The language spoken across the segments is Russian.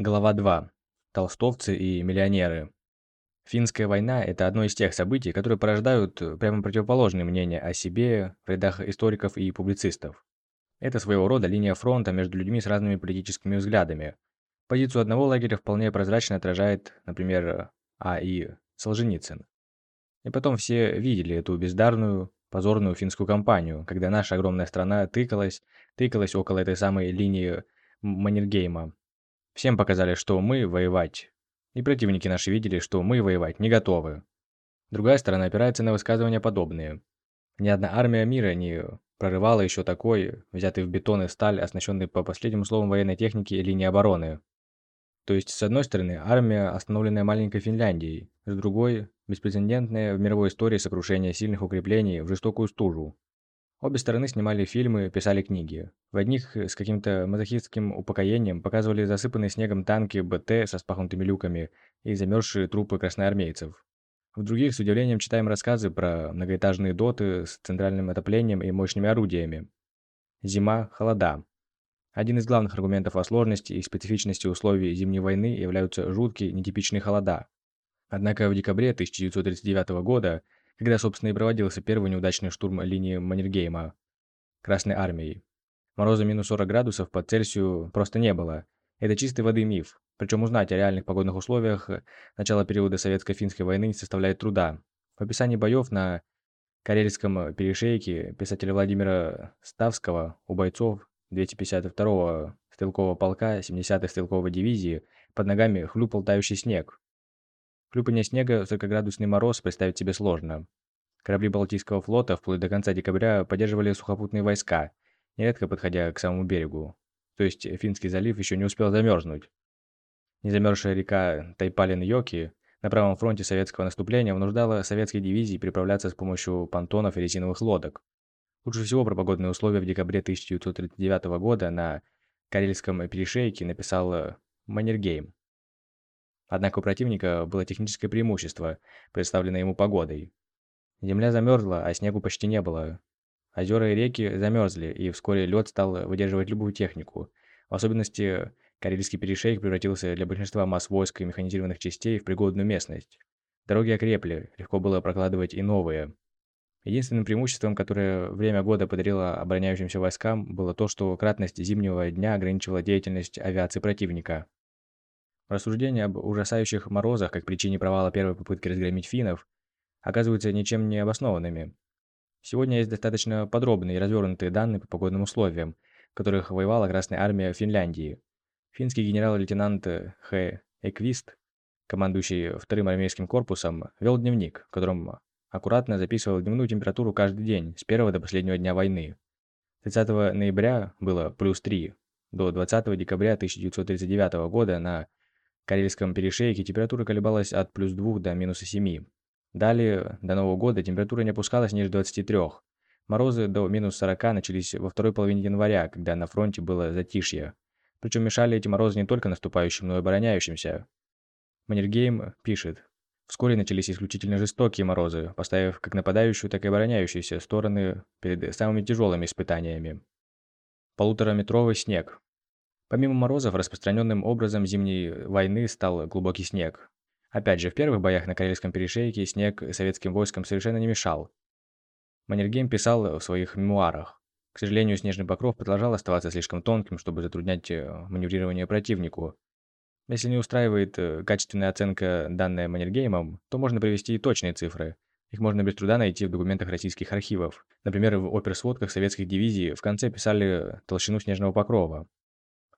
Глава 2. Толстовцы и миллионеры. Финская война – это одно из тех событий, которые порождают э, прямо противоположные мнения о себе в рядах историков и публицистов. Это своего рода линия фронта между людьми с разными политическими взглядами. Позицию одного лагеря вполне прозрачно отражает, например, А.И. Солженицын. И потом все видели эту бездарную, позорную финскую кампанию, когда наша огромная страна тыкалась, тыкалась около этой самой линии Маннергейма. Всем показали, что мы воевать. И противники наши видели, что мы воевать не готовы. Другая сторона опирается на высказывания подобные. Ни одна армия мира не прорывала еще такой, взятый в бетон и сталь, оснащенный по последним словам военной техники линии обороны. То есть, с одной стороны, армия, остановленная маленькой Финляндией, с другой – беспрецедентное в мировой истории сокрушение сильных укреплений в жестокую стужу. Обе стороны снимали фильмы, писали книги. В одних с каким-то мазохистским упокоением показывали засыпанные снегом танки БТ со спахнутыми люками и замерзшие трупы красноармейцев. В других с удивлением читаем рассказы про многоэтажные доты с центральным отоплением и мощными орудиями. Зима, холода. Один из главных аргументов о сложности и специфичности условий зимней войны являются жуткие, нетипичные холода. Однако в декабре 1939 года, когда, собственно, и проводился первый неудачный штурм линии Маннергейма Красной Армией, мороза минус 40 градусов по Цельсию просто не было. Это чистой воды миф. Причем узнать о реальных погодных условиях начала периода Советско-финской войны не составляет труда. В описании боев на Карельском перешейке писателя Владимира Ставского у бойцов 252-го стрелкового полка 70-й стрелковой дивизии под ногами хлюпал тающий снег. Хлюпание снега в 40-градусный мороз представить себе сложно. Корабли Балтийского флота вплоть до конца декабря поддерживали сухопутные войска, нередко подходя к самому берегу. То есть Финский залив еще не успел замерзнуть. Незамерзшая река Тайпалин-Йоки на правом фронте советского наступления вынуждала советские дивизии переправляться с помощью понтонов и резиновых лодок. Лучше всего про погодные условия в декабре 1939 года на Карельском перешейке написал э, Маннергейм. Однако у противника было техническое преимущество, представленное ему погодой. Земля замерзла, а снегу почти не было. Озера и реки замерзли, и вскоре лед стал выдерживать любую технику. В особенности Карельский перешейк превратился для большинства масс войск и механизированных частей в пригодную местность. Дороги окрепли, легко было прокладывать и новые. Единственным преимуществом, которое время года подарило обороняющимся войскам, было то, что кратность зимнего дня ограничивала деятельность авиации противника. Рассуждения об ужасающих морозах как причине провала первой попытки разгромить финнов оказываются ничем не обоснованными. Сегодня есть достаточно подробные и развернутые данные по погодным условиям, в которых воевала Красная Армия Финляндии. Финский генерал-лейтенант Х. Эквист, командующий вторым армейским корпусом, вел дневник, в котором аккуратно записывал дневную температуру каждый день, с первого до последнего дня войны. 30 ноября было плюс 3, до 20 декабря 1939 года на Карельском перешейке температура колебалась от плюс 2 до минус 7. Далее, до Нового года, температура не опускалась ниже 23. Морозы до минус 40 начались во второй половине января, когда на фронте было затишье. Причем мешали эти морозы не только наступающим, но и обороняющимся. Маннергейм пишет, Вскоре начались исключительно жестокие морозы, поставив как нападающую, так и обороняющуюся стороны перед самыми тяжелыми испытаниями. Полутораметровый снег. Помимо морозов, распространенным образом зимней войны стал глубокий снег. Опять же, в первых боях на Карельском перешейке снег советским войскам совершенно не мешал. Маннергейм писал в своих мемуарах. К сожалению, снежный покров продолжал оставаться слишком тонким, чтобы затруднять э, маневрирование противнику, если не устраивает э, качественная оценка, данная Маннергеймом, то можно привести и точные цифры. Их можно без труда найти в документах российских архивов. Например, в оперсводках советских дивизий в конце писали толщину снежного покрова.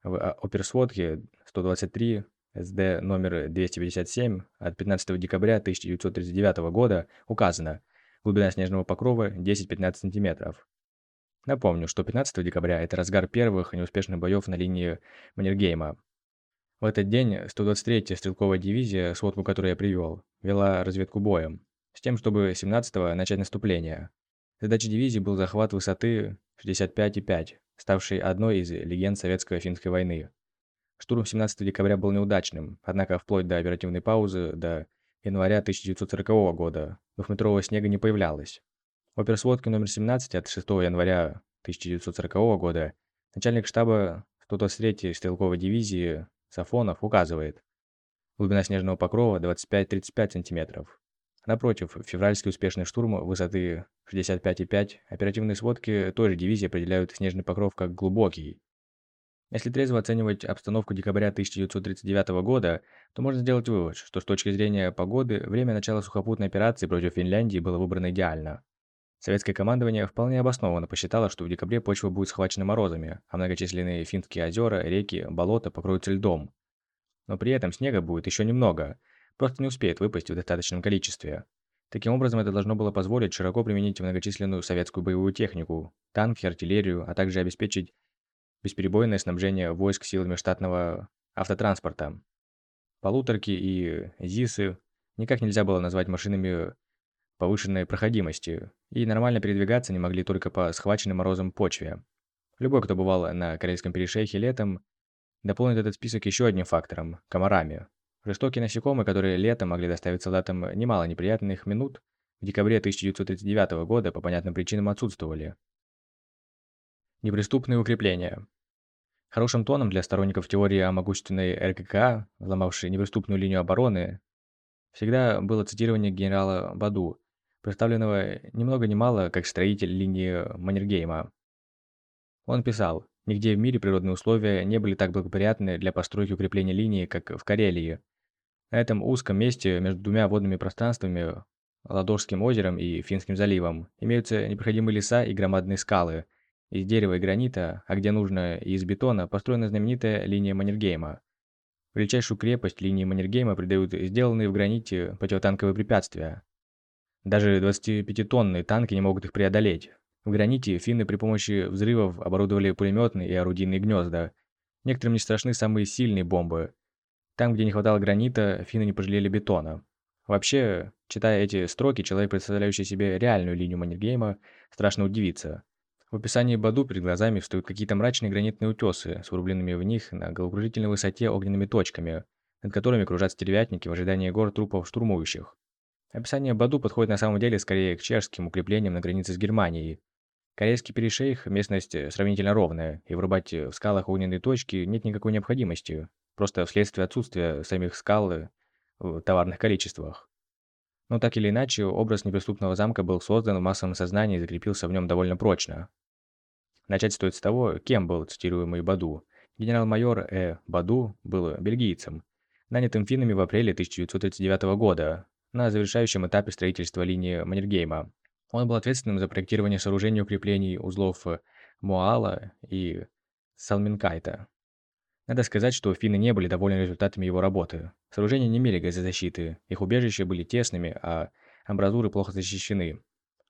В а, оперсводке 123 СД номер 257 от 15 декабря 1939 года указано глубина снежного покрова 10-15 см. Напомню, что 15 декабря – это разгар первых неуспешных боев на линии Маннергейма, в этот день 123-я стрелковая дивизия, сводку которой я привел, вела разведку боем, с тем, чтобы 17-го начать наступление. Задачей дивизии был захват высоты 65,5, ставшей одной из легенд советско-финской войны. Штурм 17 декабря был неудачным, однако вплоть до оперативной паузы до января 1940 года двухметрового снега не появлялось. В оперсводке номер 17 от 6 января 1940 года начальник штаба 123-й стрелковой дивизии Сафонов указывает. Глубина снежного покрова 25-35 см. Напротив, февральский успешный штурм высоты 65,5 оперативные сводки той же дивизии определяют снежный покров как глубокий. Если трезво оценивать обстановку декабря 1939 года, то можно сделать вывод, что с точки зрения погоды, время начала сухопутной операции против Финляндии было выбрано идеально. Советское командование вполне обоснованно посчитало, что в декабре почва будет схвачена морозами, а многочисленные финские озера, реки, болота покроются льдом. Но при этом снега будет еще немного – просто не успеет выпасть в достаточном количестве. Таким образом, это должно было позволить широко применить многочисленную советскую боевую технику, танки, артиллерию, а также обеспечить бесперебойное снабжение войск силами штатного автотранспорта. Полуторки и ЗИСы никак нельзя было назвать машинами повышенной проходимости, и нормально передвигаться не могли только по схваченной морозом почве. Любой, кто бывал на Корейском перешейхе летом, дополнит этот список еще одним фактором – комарами. Жестокие насекомые, которые летом могли доставить солдатам немало неприятных минут, в декабре 1939 года по понятным причинам отсутствовали. Неприступные укрепления. Хорошим тоном для сторонников теории о могущественной РККА, взломавшей неприступную линию обороны, всегда было цитирование генерала Баду, представленного ни много ни мало как строитель линии Маннергейма. Он писал, «Нигде в мире природные условия не были так благоприятны для постройки укрепления линии, как в Карелии, на этом узком месте между двумя водными пространствами, Ладожским озером и Финским заливом, имеются непроходимые леса и громадные скалы. Из дерева и гранита, а где нужно и из бетона, построена знаменитая линия Маннергейма. Величайшую крепость линии Маннергейма придают сделанные в граните противотанковые препятствия. Даже 25-тонные танки не могут их преодолеть. В граните финны при помощи взрывов оборудовали пулеметные и орудийные гнезда. Некоторым не страшны самые сильные бомбы, там, где не хватало гранита, финны не пожалели бетона. Вообще, читая эти строки, человек, представляющий себе реальную линию Маннергейма, страшно удивится. В описании Баду перед глазами встают какие-то мрачные гранитные утесы с врубленными в них на головокружительной высоте огненными точками, над которыми кружат стервятники в ожидании гор трупов штурмующих. Описание Баду подходит на самом деле скорее к чешским укреплениям на границе с Германией. Корейский перешейх – местность сравнительно ровная, и врубать в скалах огненные точки нет никакой необходимости просто вследствие отсутствия самих скал в товарных количествах. Но так или иначе, образ неприступного замка был создан в массовом сознании и закрепился в нем довольно прочно. Начать стоит с того, кем был цитируемый Баду. Генерал-майор Э. Баду был бельгийцем, нанятым финнами в апреле 1939 года на завершающем этапе строительства линии Маннергейма. Он был ответственным за проектирование сооружений укреплений узлов Моала и Салминкайта. Надо сказать, что финны не были довольны результатами его работы. Сооружения не имели газозащиты, их убежища были тесными, а амбразуры плохо защищены.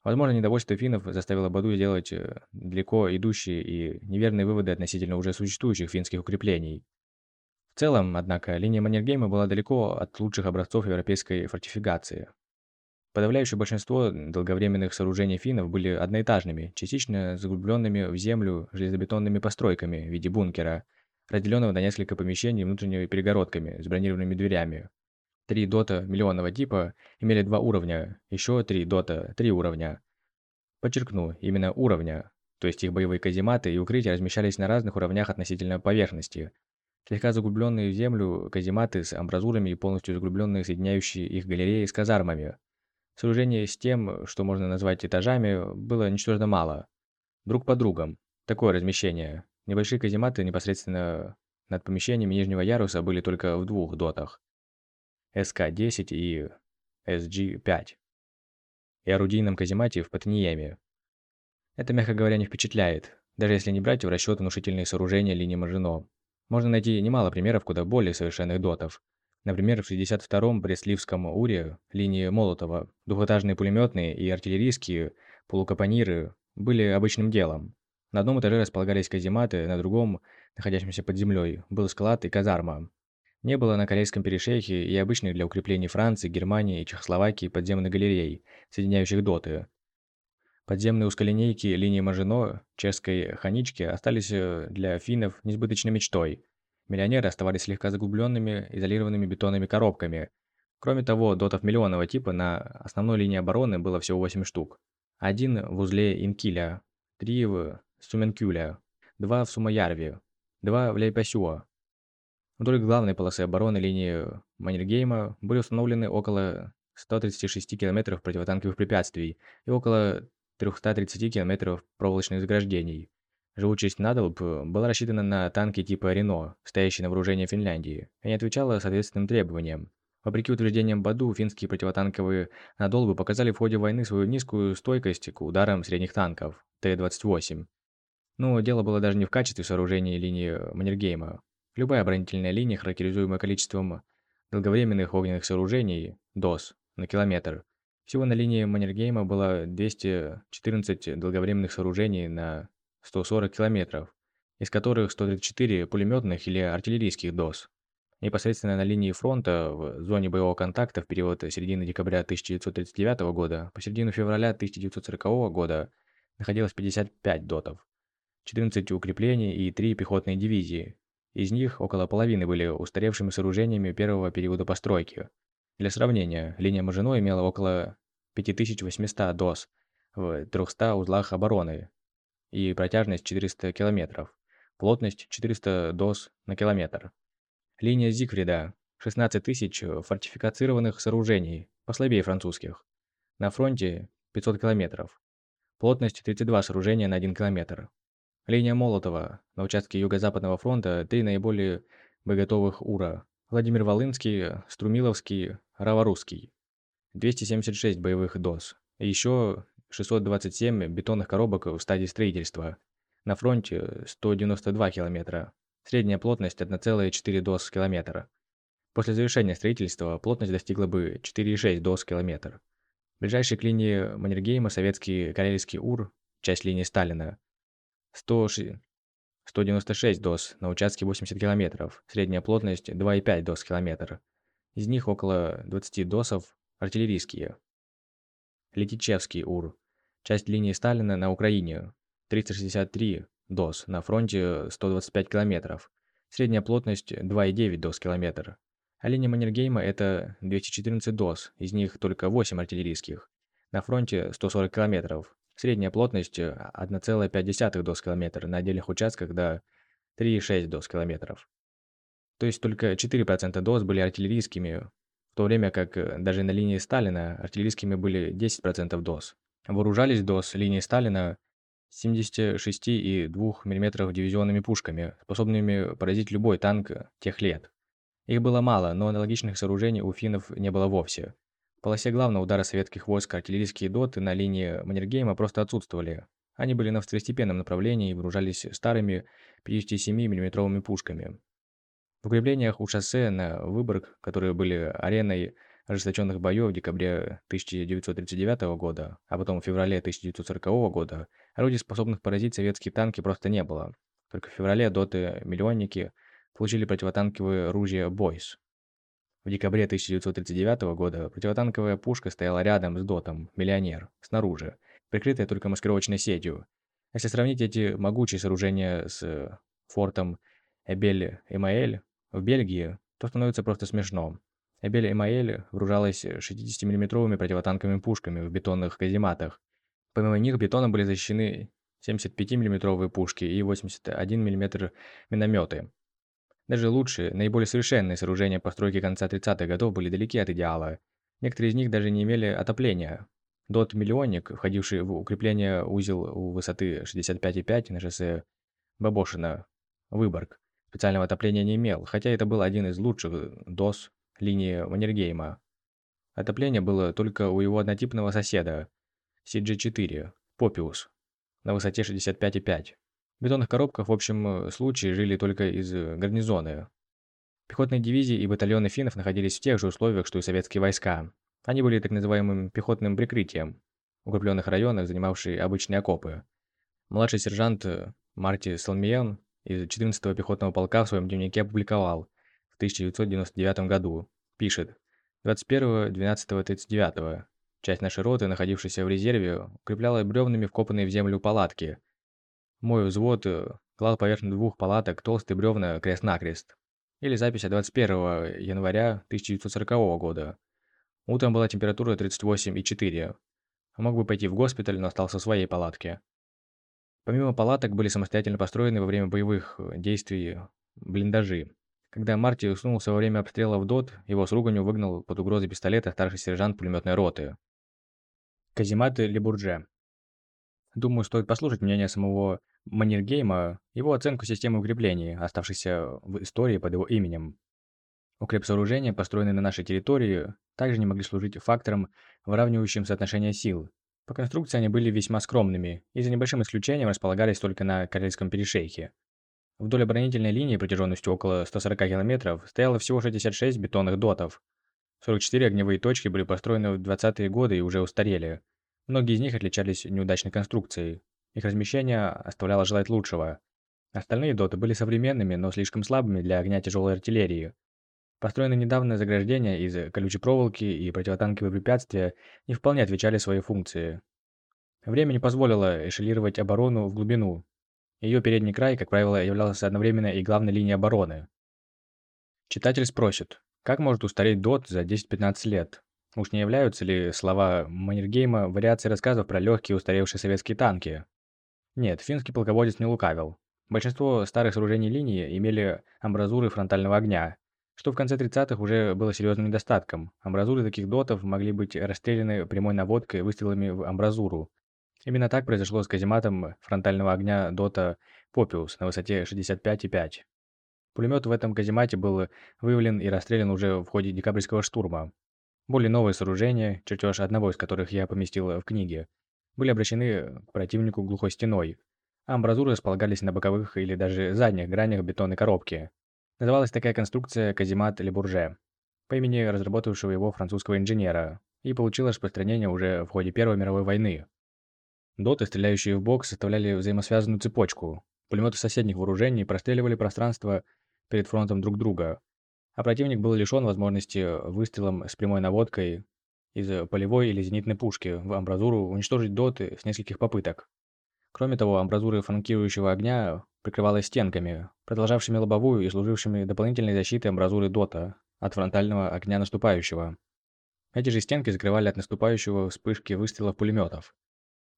Возможно, недовольство финнов заставило Баду сделать э, далеко идущие и неверные выводы относительно уже существующих финских укреплений. В целом, однако, линия Маннергейма была далеко от лучших образцов европейской фортификации. Подавляющее большинство долговременных сооружений финнов были одноэтажными, частично заглубленными в землю железобетонными постройками в виде бункера – разделенного на несколько помещений внутренними перегородками с бронированными дверями. Три дота миллионного типа имели два уровня, еще три дота – три уровня. Подчеркну, именно уровня, то есть их боевые казематы и укрытия размещались на разных уровнях относительно поверхности. Слегка заглубленные в землю казематы с амбразурами и полностью заглубленные соединяющие их галереи с казармами. Сооружение с тем, что можно назвать этажами, было ничтожно мало. Друг по другам. Такое размещение. Небольшие казематы непосредственно над помещениями нижнего яруса были только в двух дотах – СК-10 и СГ-5 и орудийном каземате в Патниеме. Это, мягко говоря, не впечатляет, даже если не брать в расчет внушительные сооружения линии Мажино. Можно найти немало примеров куда более совершенных дотов. Например, в 62-м Брестливском Уре линии Молотова двухэтажные пулеметные и артиллерийские полукапониры были обычным делом. На одном этаже располагались казематы, на другом, находящемся под землей, был склад и казарма. Не было на Корейском перешейхе и обычных для укреплений Франции, Германии и Чехословакии подземных галерей, соединяющих доты. Подземные узколинейки линии Мажино, чешской ханички, остались э, для финнов несбыточной мечтой. Миллионеры оставались слегка заглубленными, изолированными бетонными коробками. Кроме того, дотов миллионного типа на основной линии обороны было всего 8 штук. Один в узле Инкиля, три в Суменкюля, два в Сумаярве, два в Лейпасюа. Вдоль главной полосы обороны линии Маннергейма были установлены около 136 километров противотанковых препятствий и около 330 километров проволочных заграждений. Живучесть надолб была рассчитана на танки типа «Рено», стоящие на вооружении Финляндии, и не отвечала соответственным требованиям. Вопреки утверждениям Баду, финские противотанковые надолбы показали в ходе войны свою низкую стойкость к ударам средних танков Т-28. Но дело было даже не в качестве сооружения линии Маннергейма. Любая оборонительная линия, характеризуемая количеством долговременных огненных сооружений, ДОС, на километр. Всего на линии Маннергейма было 214 долговременных сооружений на 140 километров, из которых 134 пулеметных или артиллерийских ДОС. Непосредственно на линии фронта в зоне боевого контакта в период середины декабря 1939 года по середину февраля 1940 года находилось 55 дотов, 14 укреплений и 3 пехотные дивизии. Из них около половины были устаревшими сооружениями первого периода постройки. Для сравнения, линия Мажино имела около 5800 ДОС в 300 узлах обороны и протяжность 400 километров, плотность 400 ДОС на километр. Линия Зигфрида – 16 тысяч фортификацированных сооружений, послабее французских. На фронте – 500 километров. Плотность – 32 сооружения на 1 километр. Линия Молотова. На участке Юго-Западного фронта – три наиболее боеготовых УРА. Владимир Волынский, Струмиловский, Раворусский. 276 боевых ДОС. И еще 627 бетонных коробок в стадии строительства. На фронте 192 километра. Средняя плотность 1,4 дос километра. После завершения строительства плотность достигла бы 4,6 дос километр. Ближайший к линии Маннергейма советский Карельский УР, часть линии Сталина, 100, 196 дос на участке 80 километров, средняя плотность 2,5 дос километр. Из них около 20 досов артиллерийские. Летичевский УР, часть линии Сталина на Украине, 363 ДОС, на фронте 125 километров. Средняя плотность 2,9 ДОС километр. А линия Маннергейма это 214 ДОС, из них только 8 артиллерийских. На фронте 140 километров. Средняя плотность 1,5 ДОС километр, на отдельных участках до 3,6 ДОС километров. То есть только 4% ДОС были артиллерийскими, в то время как даже на линии Сталина артиллерийскими были 10% ДОС. Вооружались ДОС линии Сталина 76,2 мм дивизионными пушками, способными поразить любой танк тех лет. Их было мало, но аналогичных сооружений у финнов не было вовсе. Полосе главного удара советских войск артиллерийские доты на линии Маннергейма просто отсутствовали. Они были на второстепенном направлении и вооружались старыми 57 миллиметровыми пушками. В укреплениях у шоссе на Выборг, которые были ареной ожесточенных боев в декабре 1939 года, а потом в феврале 1940 года, орудий, способных поразить советские танки, просто не было. Только в феврале доты-миллионники получили противотанковые ружья «Бойс». В декабре 1939 года противотанковая пушка стояла рядом с дотом «Миллионер», снаружи, прикрытая только маскировочной сетью. Если сравнить эти могучие сооружения с фортом Эбель-Эмаэль в Бельгии, то становится просто смешно. Эбель Эмаэль вооружалась 60-мм противотанковыми пушками в бетонных казематах. Помимо них бетоном были защищены 75 мм пушки и 81 мм минометы. Даже лучшие, наиболее совершенные сооружения постройки конца 30-х годов были далеки от идеала. Некоторые из них даже не имели отопления. Дот-миллионник, входивший в укрепление узел у высоты 65,5 на шоссе Бабошина, Выборг, специального отопления не имел, хотя это был один из лучших ДОС линии Маннергейма. Отопление было только у его однотипного соседа, CG4, Попиус, на высоте 65,5. В бетонных коробках в общем случае жили только из гарнизона. Пехотные дивизии и батальоны финнов находились в тех же условиях, что и советские войска. Они были так называемым пехотным прикрытием, в укрепленных районах, занимавшие обычные окопы. Младший сержант Марти Салмиен из 14-го пехотного полка в своем дневнике опубликовал – 1999 году. Пишет. 21.12.39. Часть нашей роты, находившаяся в резерве, укрепляла бревнами вкопанные в землю палатки. Мой взвод э, клал поверх двух палаток толстые бревна крест-накрест. Или запись от 21 января 1940 года. Утром была температура 38,4. Мог бы пойти в госпиталь, но остался в своей палатке. Помимо палаток были самостоятельно построены во время боевых э, действий блиндажи. Когда Марти сунулся во время обстрела в ДОТ, его с руганью выгнал под угрозой пистолета старший сержант пулеметной роты. Казиматы Лебурже. Думаю, стоит послушать мнение самого Маннергейма, его оценку системы укреплений, оставшейся в истории под его именем. Укрепсооружения, построенные на нашей территории, также не могли служить фактором, выравнивающим соотношение сил. По конструкции они были весьма скромными и за небольшим исключением располагались только на Карельском перешейке. Вдоль оборонительной линии протяженностью около 140 км стояло всего 66 бетонных дотов. 44 огневые точки были построены в 20-е годы и уже устарели. Многие из них отличались неудачной конструкцией. Их размещение оставляло желать лучшего. Остальные доты были современными, но слишком слабыми для огня тяжелой артиллерии. Построенные недавно заграждения из колючей проволоки и противотанковые препятствия не вполне отвечали своей функции. Время не позволило эшелировать оборону в глубину. Ее передний край, как правило, являлся одновременно и главной линией обороны. Читатель спросит, как может устареть ДОТ за 10-15 лет? Уж не являются ли слова Маннергейма вариацией рассказов про легкие устаревшие советские танки? Нет, финский полководец не лукавил. Большинство старых сооружений линии имели амбразуры фронтального огня, что в конце 30-х уже было серьезным недостатком. Амбразуры таких дотов могли быть расстреляны прямой наводкой выстрелами в амбразуру. Именно так произошло с казематом фронтального огня дота «Попиус» на высоте 65,5. Пулемет в этом каземате был выявлен и расстрелян уже в ходе декабрьского штурма. Более новые сооружения, чертеж одного из которых я поместил в книге, были обращены к противнику глухой стеной, а амбразуры располагались на боковых или даже задних гранях бетонной коробки. Называлась такая конструкция каземат Лебурже, по имени разработавшего его французского инженера, и получила распространение уже в ходе Первой мировой войны. Доты, стреляющие в бок, составляли взаимосвязанную цепочку. Пулеметы соседних вооружений простреливали пространство перед фронтом друг друга, а противник был лишен возможности выстрелом с прямой наводкой из полевой или зенитной пушки в амбразуру уничтожить доты с нескольких попыток. Кроме того, амбразуры фланкирующего огня прикрывалась стенками, продолжавшими лобовую и служившими дополнительной защитой амбразуры ДОТа от фронтального огня наступающего. Эти же стенки закрывали от наступающего вспышки выстрелов пулеметов.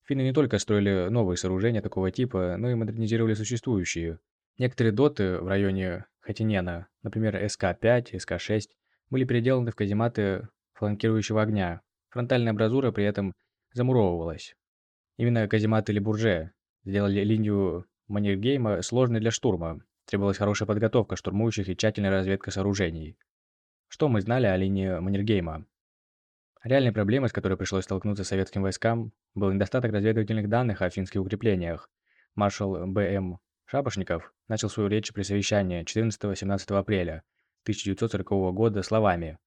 Финны не только строили новые сооружения такого типа, но и модернизировали существующие. Некоторые доты в районе Хатинена, например СК-5, СК-6, были переделаны в казематы фланкирующего огня. Фронтальная амбразура при этом замуровывалась. Именно казематы Лебурже сделали линию Маннергейма сложной для штурма. Требовалась хорошая подготовка штурмующих и тщательная разведка сооружений. Что мы знали о линии Маннергейма? Реальной проблемой, с которой пришлось столкнуться советским войскам, был недостаток разведывательных данных о финских укреплениях. Маршал Б.М. Шапошников начал свою речь при совещании 14-17 апреля 1940 года словами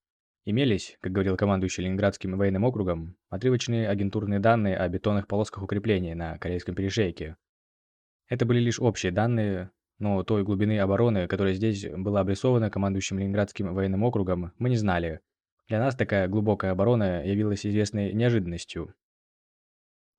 Имелись, как говорил командующий Ленинградским военным округом, отрывочные агентурные данные о бетонных полосках укреплений на Карельском перешейке, это были лишь общие данные, но той глубины обороны, которая здесь была обрисована командующим Ленинградским военным округом, мы не знали. Для нас такая глубокая оборона явилась известной неожиданностью.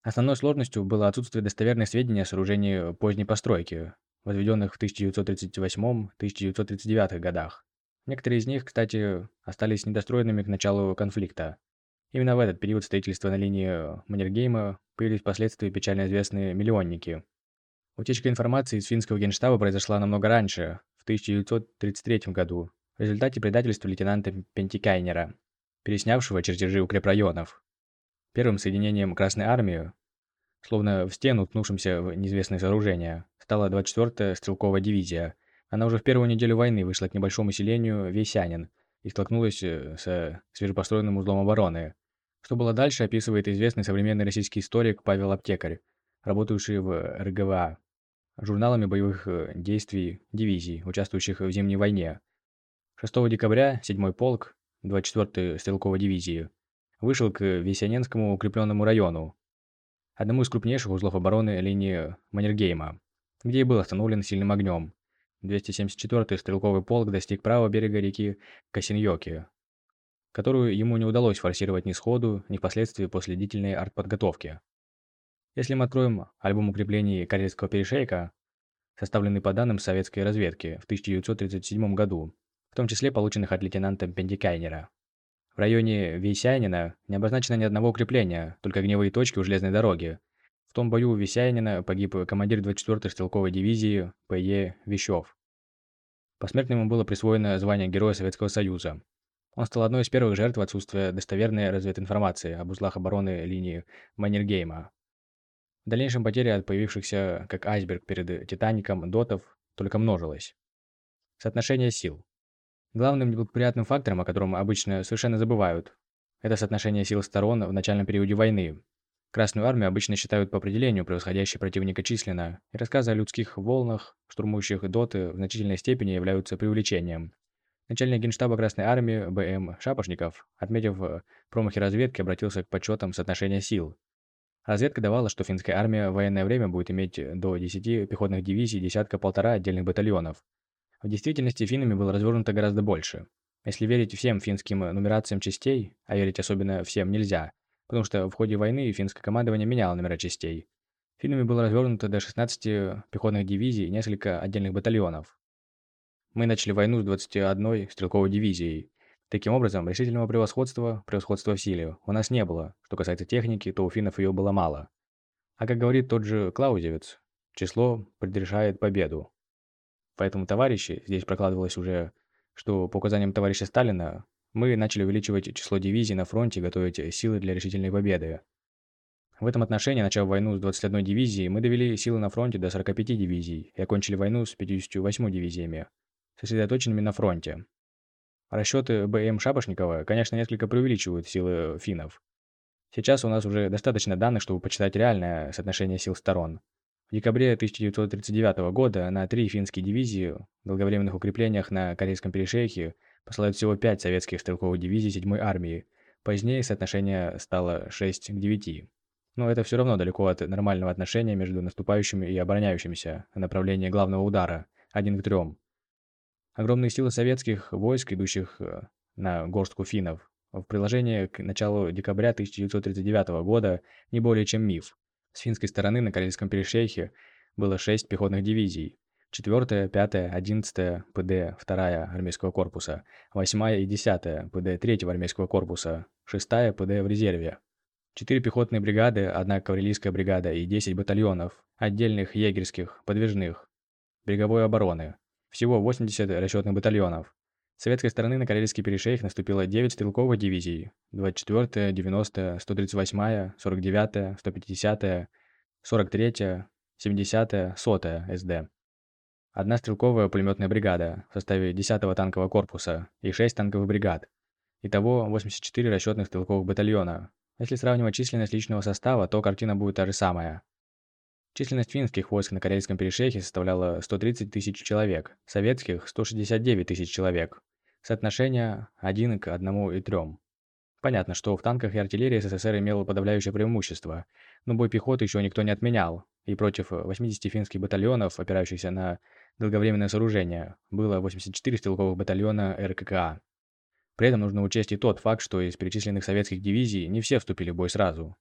Основной сложностью было отсутствие достоверных сведений о сооружении поздней постройки, возведенных в 1938-1939 годах. Некоторые из них, кстати, остались недостроенными к началу конфликта. Именно в этот период строительства на линии Маннергейма появились впоследствии печально известные миллионники – Утечка информации из финского генштаба произошла намного раньше, в 1933 году, в результате предательства лейтенанта Пентикайнера, переснявшего чертежи укрепрайонов. Первым соединением Красной Армии, словно в стену, уткнувшимся в неизвестные сооружения, стала 24-я стрелковая дивизия. Она уже в первую неделю войны вышла к небольшому селению Весянин и столкнулась э, с свежепостроенным узлом обороны. Что было дальше, описывает известный современный российский историк Павел Аптекарь, работавший в РГВА журналами боевых э, действий дивизий, участвующих в Зимней войне. 6 декабря 7-й полк 24-й стрелковой дивизии вышел к Весененскому укрепленному району, одному из крупнейших узлов обороны линии Маннергейма, где и был остановлен сильным огнем. 274-й стрелковый полк достиг правого берега реки Касиньоки, которую ему не удалось форсировать ни сходу, ни впоследствии после длительной артподготовки. Если мы откроем альбом укреплений Карельского перешейка, составленный по данным советской разведки в 1937 году, в том числе полученных от лейтенанта Пентикяйнена. В районе Вяйсянена не обозначено ни одного укрепления, только огневые точки у железной дороги. В том бою у Вяйсянена погиб командир 24-й стрелковой дивизии П.Е. Вещев. Посмертно ему было присвоено звание Героя Советского Союза. Он стал одной из первых жертв отсутствия достоверной развединформации об узлах обороны линии Маннергейма. В дальнейшем потери от появившихся как айсберг перед Титаником дотов только множились. Соотношение сил. Главным неблагоприятным фактором, о котором обычно совершенно забывают, это соотношение сил сторон в начальном периоде войны. Красную армию обычно считают по определению превосходящей противника численно, и рассказы о людских волнах, штурмующих доты, в значительной степени являются преувеличением. Начальник генштаба Красной Армии Б.М. Шапошников, отметив промахи разведки, обратился к подсчетам соотношения сил. Разведка давала, что финская армия в военное время будет иметь до 10 пехотных дивизий десятка-полтора отдельных батальонов. В действительности финнами было развернуто гораздо больше. Если верить всем финским нумерациям частей, а верить особенно всем нельзя, потому что в ходе войны финское командование меняло номера частей. Финнами было развернуто до 16 пехотных дивизий и несколько отдельных батальонов. Мы начали войну с 21 стрелковой дивизией. Таким образом, решительного превосходства, превосходства в силе у нас не было. Что касается техники, то у финнов ее было мало. А как говорит тот же Клаузевец, число предрешает победу. Поэтому, товарищи, здесь прокладывалось уже, что по указаниям товарища Сталина, мы начали увеличивать число дивизий на фронте и готовить силы для решительной победы. В этом отношении, начав войну с 21 дивизией, мы довели силы на фронте до 45 дивизий и окончили войну с 58 дивизиями сосредоточенными на фронте. Расчеты БМ Шапошникова, конечно, несколько преувеличивают силы финнов. Сейчас у нас уже достаточно данных, чтобы почитать реальное соотношение сил сторон. В декабре 1939 года на три финские дивизии в долговременных укреплениях на Корейском перешейке посылают всего пять советских стрелковых дивизий 7-й армии. Позднее соотношение стало 6 к 9. Но это все равно далеко от нормального отношения между наступающими и обороняющимися на направлении главного удара, 1 к 3. Огромные силы советских войск, идущих э, на горстку финнов, в приложении к началу декабря 1939 года не более чем миф. С финской стороны на Карельском перешейхе было 6 пехотных дивизий. 4, 5, 11 ПД 2 армейского корпуса, 8 и 10 ПД 3 армейского корпуса, 6 ПД в резерве. 4 пехотные бригады, 1 кавалерийская бригада и 10 батальонов, отдельных егерских, подвижных, береговой обороны, всего 80 расчетных батальонов. С советской стороны на Карельский перешейк наступило 9 стрелковых дивизий, 24-я, 90-я, 138-я, 49-я, 150-я, 43-я, 70-я, 100-я СД. Одна стрелковая пулеметная бригада в составе 10-го танкового корпуса и 6 танковых бригад. Итого 84 расчетных стрелковых батальона. Если сравнивать численность личного состава, то картина будет та же самая. Численность финских войск на Карельском перешейке составляла 130 тысяч человек, советских – 169 тысяч человек. Соотношение 1 к 1 и 3. Понятно, что в танках и артиллерии СССР имел подавляющее преимущество, но бой пехоты еще никто не отменял, и против 80 финских батальонов, опирающихся на долговременное сооружение, было 84 стрелковых батальона РККА. При этом нужно учесть и тот факт, что из перечисленных советских дивизий не все вступили в бой сразу.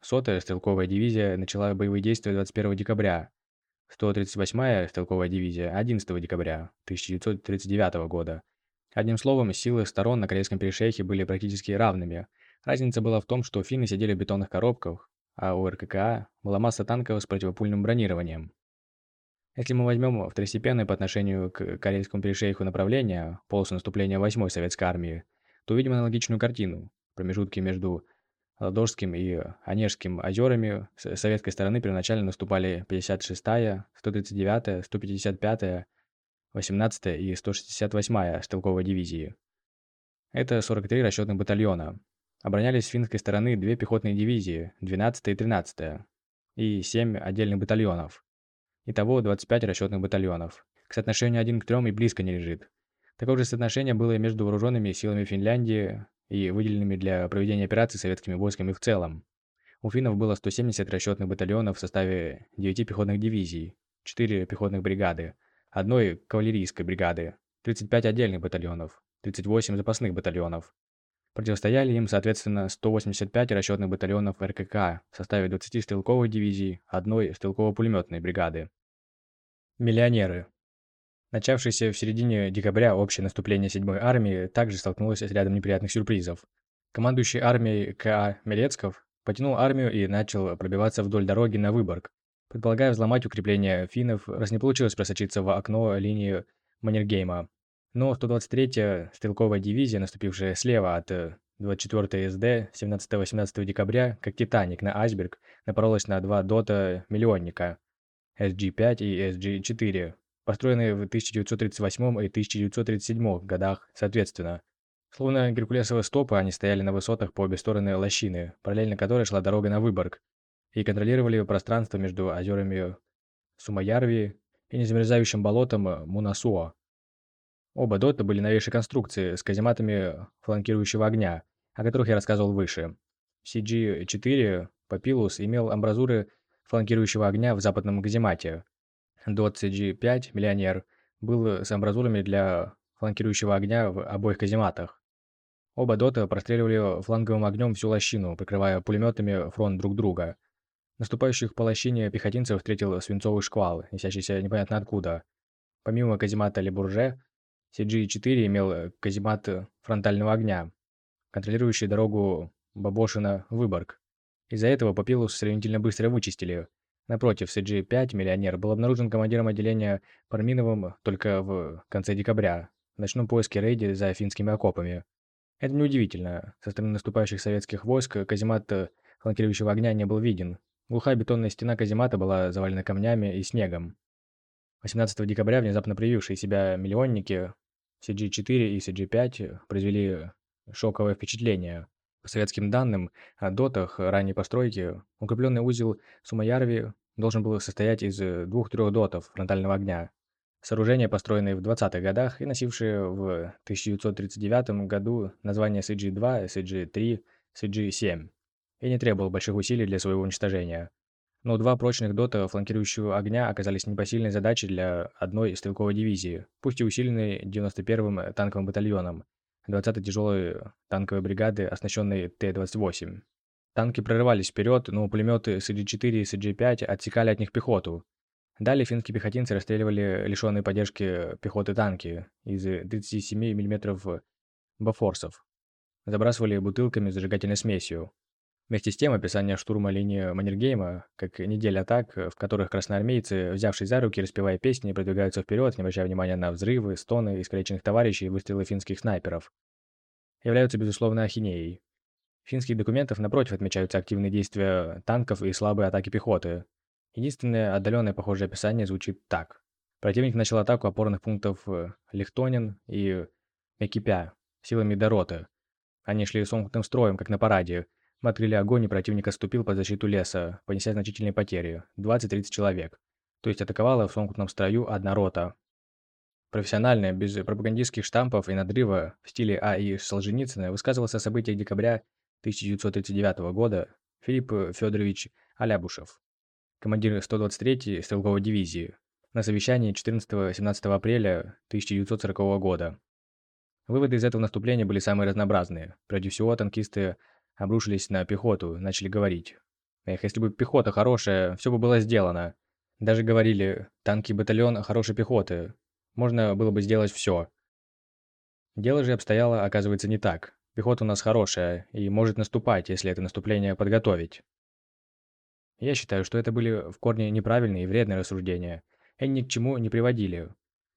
Сотая стрелковая дивизия начала боевые действия 21 декабря. 138-я стрелковая дивизия 11 декабря 1939 года. Одним словом, силы сторон на Корейском перешейке были практически равными. Разница была в том, что финны сидели в бетонных коробках, а у РККА была масса танков с противопульным бронированием. Если мы возьмем второстепенное по отношению к Корейскому перешейку направление, полосу наступления 8-й советской армии, то увидим аналогичную картину. Промежутки между Ладожским и Онежским озерами с советской стороны первоначально наступали 56-я, 139-я, 155-я, 18-я и 168-я стрелковые дивизии. Это 43 расчетных батальона. Оборонялись с финской стороны две пехотные дивизии, 12-я и 13-я, и 7 отдельных батальонов. Итого 25 расчетных батальонов. К соотношению 1 к 3 и близко не лежит. Такое же соотношение было и между вооруженными силами Финляндии и выделенными для проведения операций советскими войсками в целом. У финнов было 170 расчетных батальонов в составе 9 пехотных дивизий, 4 пехотных бригады, одной кавалерийской бригады, 35 отдельных батальонов, 38 запасных батальонов. Противостояли им, соответственно, 185 расчетных батальонов РКК в составе 20 стрелковых дивизий, одной стрелково-пулеметной бригады. Миллионеры. Начавшееся в середине декабря общее наступление 7-й армии также столкнулось с рядом неприятных сюрпризов. Командующий армией К.А. Мелецков потянул армию и начал пробиваться вдоль дороги на Выборг, предполагая взломать укрепления финнов, раз не получилось просочиться в окно линии Маннергейма. Но 123-я стрелковая дивизия, наступившая слева от 24 СД 17-18 декабря, как «Титаник» на айсберг, напоролась на два дота-миллионника SG-5 и SG-4, построенные в 1938 и 1937 годах соответственно. Словно геркулесовые стопы, они стояли на высотах по обе стороны лощины, параллельно которой шла дорога на Выборг, и контролировали пространство между озерами Сумаярви и незамерзающим болотом Мунасуа. Оба дота были новейшей конструкции с казематами фланкирующего огня, о которых я рассказывал выше. CG-4 Papillus имел амбразуры фланкирующего огня в западном каземате. Dot CG-5 Миллионер был с амбразурами для фланкирующего огня в обоих казематах. Оба дота простреливали фланговым огнем всю лощину, прикрывая пулеметами фронт друг друга. Наступающих по лощине пехотинцев встретил свинцовый шквал, несящийся непонятно откуда. Помимо каземата Лебурже, CG-4 имел э, каземат э, фронтального огня, контролирующий дорогу Бабошина-Выборг. Из-за этого Папилус сравнительно быстро вычистили. Напротив, CG-5 «Миллионер» был обнаружен командиром отделения Парминовым только в конце декабря, в ночном поиске рейде за финскими окопами. Это неудивительно. Со стороны наступающих советских войск каземат э, фланкирующего огня не был виден. Глухая бетонная стена каземата была завалена камнями и снегом. 18 декабря внезапно проявившие себя миллионники CG4 и CG5 произвели шоковое впечатление. По советским данным о дотах ранней постройки, укрепленный узел Сумаярви должен был состоять из двух-трех дотов фронтального огня. Сооружения, построенные в 20-х годах и носившие в 1939 году названия CG-2, CG-3, CG-7, и не требовал больших усилий для своего уничтожения. Но два прочных дота фланкирующего огня оказались непосильной задачей для одной стрелковой дивизии, пусть и усиленной 91-м танковым батальоном 20-й тяжелой танковой бригады, оснащенной Т-28. Танки прорывались вперед, но пулеметы СГ-4 и СГ-5 отсекали от них пехоту. Далее финские пехотинцы расстреливали лишенные поддержки пехоты танки из 37 мм бафорсов, забрасывали бутылками с зажигательной смесью. Вместе с тем, описание штурма линии Маннергейма, как неделя атак, в которых красноармейцы, взявшись за руки, распевая песни, продвигаются вперед, не обращая внимания на взрывы, стоны искалеченных товарищей и выстрелы финских снайперов, являются, безусловно, ахинеей. В финских документах, напротив, отмечаются активные действия танков и слабые атаки пехоты. Единственное отдаленное похожее описание звучит так. Противник начал атаку опорных пунктов э, Лихтонин и Мекипя силами Дороты. Они шли сомкнутым строем, как на параде, мы открыли огонь, и противник отступил под защиту леса, понеся значительные потери – 20-30 человек. То есть атаковала в сомкнутом строю одна рота. Профессионально, без пропагандистских штампов и надрыва в стиле А.И. Солженицына высказывался о событиях декабря 1939 года Филипп Федорович Алябушев, командир 123-й стрелковой дивизии, на совещании 14-17 апреля 1940 года. Выводы из этого наступления были самые разнообразные. Прежде всего, танкисты обрушились на пехоту, начали говорить. Эх, если бы пехота хорошая, все бы было сделано. Даже говорили, танки батальон хорошей пехоты. Можно было бы сделать все. Дело же обстояло, оказывается, не так. Пехота у нас хорошая и может наступать, если это наступление подготовить. Я считаю, что это были в корне неправильные и вредные рассуждения. Они ни к чему не приводили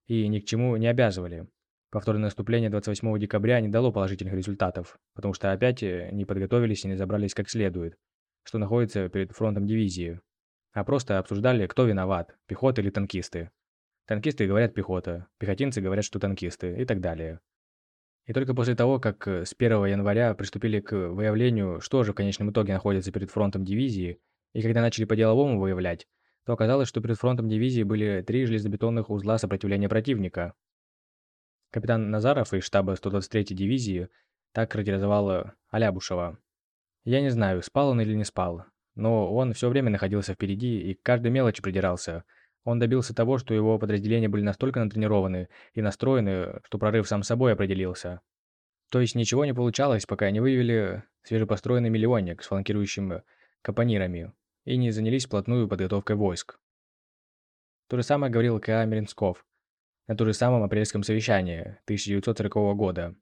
и ни к чему не обязывали. Повторное наступление 28 декабря не дало положительных результатов, потому что опять э, не подготовились и не забрались как следует, что находится перед фронтом дивизии, а просто обсуждали, кто виноват, пехота или танкисты. Танкисты говорят пехота, пехотинцы говорят, что танкисты и так далее. И только после того, как э, с 1 января приступили к выявлению, что же в конечном итоге находится перед фронтом дивизии, и когда начали по-деловому выявлять, то оказалось, что перед фронтом дивизии были три железобетонных узла сопротивления противника, Капитан Назаров из штаба 123-й дивизии так характеризовал Алябушева. Я не знаю, спал он или не спал, но он все время находился впереди и к каждой мелочи придирался. Он добился того, что его подразделения были настолько натренированы и настроены, что прорыв сам собой определился. То есть ничего не получалось, пока не вывели свежепостроенный миллионник с фланкирующими капонирами и не занялись плотную подготовкой войск. То же самое говорил К.А. Меренсков, на том же самом апрельском совещании 1940 года.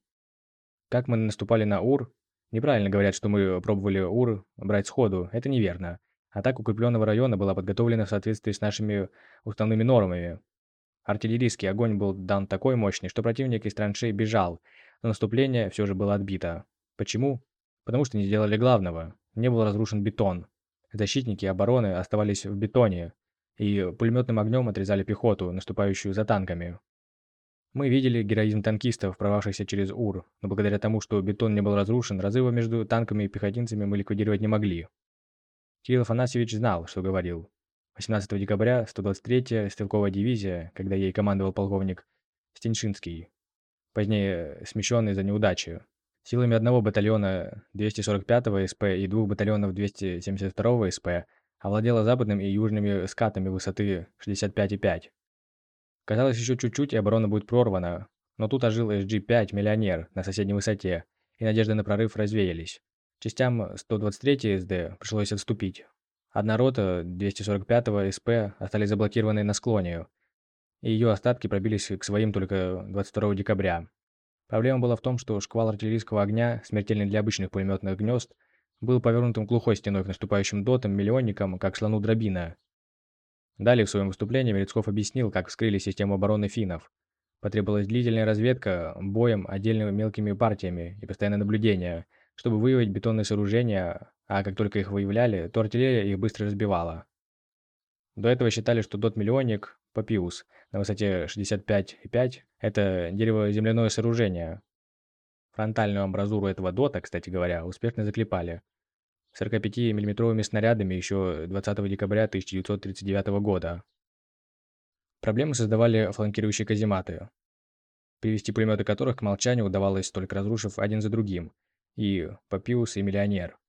Как мы наступали на УР? Неправильно говорят, что мы пробовали УР брать сходу, это неверно. Атака укрепленного района была подготовлена в соответствии с нашими уставными нормами. Артиллерийский огонь был дан такой мощный, что противник из траншей бежал, но наступление все же было отбито. Почему? Потому что не сделали главного. Не был разрушен бетон. Защитники обороны оставались в бетоне и пулеметным огнем отрезали пехоту, наступающую за танками. Мы видели героизм танкистов, прорвавшихся через УР, но благодаря тому, что бетон не был разрушен, разрыва между танками и пехотинцами мы ликвидировать не могли. Кирилл Афанасьевич знал, что говорил. 18 декабря 123-я стрелковая дивизия, когда ей командовал полковник Стеньшинский, позднее смещенный за неудачи, силами одного батальона 245-го СП и двух батальонов 272-го СП овладела западными и южными скатами высоты 65,5. Казалось, еще чуть-чуть и оборона будет прорвана, но тут ожил SG-5 «Миллионер» на соседней высоте, и надежды на прорыв развеялись. Частям 123 СД пришлось отступить. Одна рота 245-го СП остались заблокированы на склоне, и ее остатки пробились к своим только 22 декабря. Проблема была в том, что шквал артиллерийского огня, смертельный для обычных пулеметных гнезд, был повернутым глухой стеной к наступающим дотам-миллионникам, как слону дробина. Далее в своем выступлении Мерецков объяснил, как вскрыли систему обороны финнов. Потребовалась длительная разведка боем отдельными мелкими партиями и постоянное наблюдение, чтобы выявить бетонные сооружения, а как только их выявляли, то артиллерия их быстро разбивала. До этого считали, что дот-миллионник, Поппиус, на высоте 65,5 – это дерево-земляное сооружение. Фронтальную амбразуру этого дота, кстати говоря, успешно заклепали. 45 миллиметровыми снарядами еще 20 декабря 1939 года. Проблемы создавали фланкирующие казематы, привести пулеметы которых к молчанию удавалось только разрушив один за другим, и Поппиус, и Миллионер.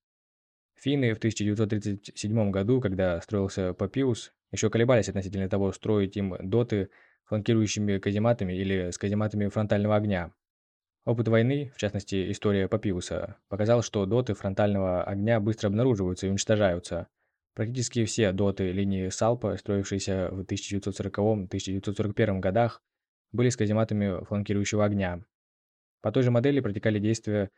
Финны в 1937 году, когда строился Папиус, еще колебались относительно того, строить им доты фланкирующими казематами или с казематами фронтального огня. Опыт войны, в частности история Папиуса, показал, что доты фронтального огня быстро обнаруживаются и уничтожаются. Практически все доты линии Салпа, строившиеся в 1940-1941 годах, были с казематами фланкирующего огня. По той же модели протекали действия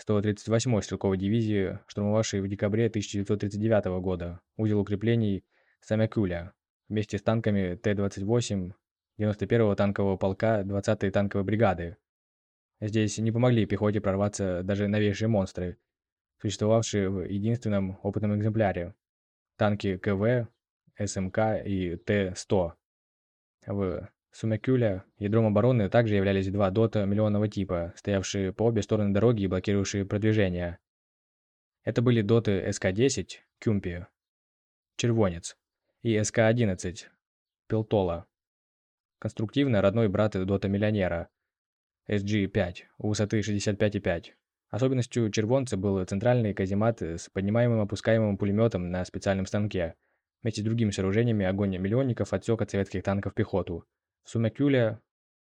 138-й стрелковой дивизии, штурмовавшей в декабре 1939 года узел укреплений Самякуля вместе с танками Т-28 91-го танкового полка 20-й танковой бригады. Здесь не помогли пехоте прорваться даже новейшие монстры, существовавшие в единственном опытном экземпляре – танки КВ, СМК и Т-100. В Сумекюля ядром обороны также являлись два дота миллионного типа, стоявшие по обе стороны дороги и блокирующие продвижение. Это были доты СК-10 Кюмпи, Червонец, и СК-11 Пилтола. Конструктивно родной брат дота Миллионера, SG-5, у высоты 65,5. Особенностью червонца был центральный каземат с поднимаемым опускаемым пулеметом на специальном станке. Вместе с другими сооружениями огонь миллионников отсек от советских танков пехоту. В Сумакюле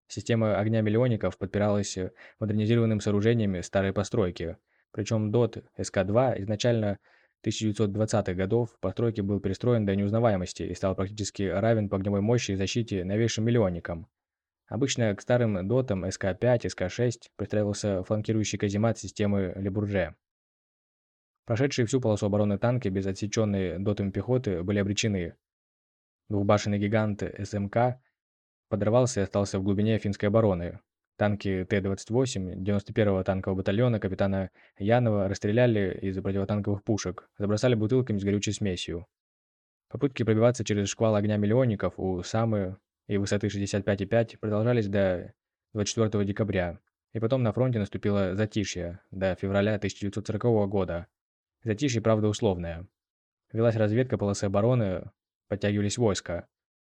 система огня миллионников подпиралась модернизированными сооружениями старой постройки. Причем ДОТ СК-2 изначально 1920-х годов в постройке был перестроен до неузнаваемости и стал практически равен по огневой мощи и защите новейшим миллионникам. Обычно к старым дотам СК-5 и СК-6 пристраивался фланкирующий каземат системы Лебурже. Прошедшие всю полосу обороны танки без отсеченной дотами пехоты были обречены. Двухбашенный гигант СМК подорвался и остался в глубине финской обороны. Танки Т-28 91-го танкового батальона капитана Янова расстреляли из противотанковых пушек, забросали бутылками с горючей смесью. Попытки пробиваться через шквал огня миллионников у Самы и высоты 65,5 продолжались до 24 декабря, и потом на фронте наступило затишье до февраля 1940 года. Затишье, правда, условное. Велась разведка полосы обороны, подтягивались войска.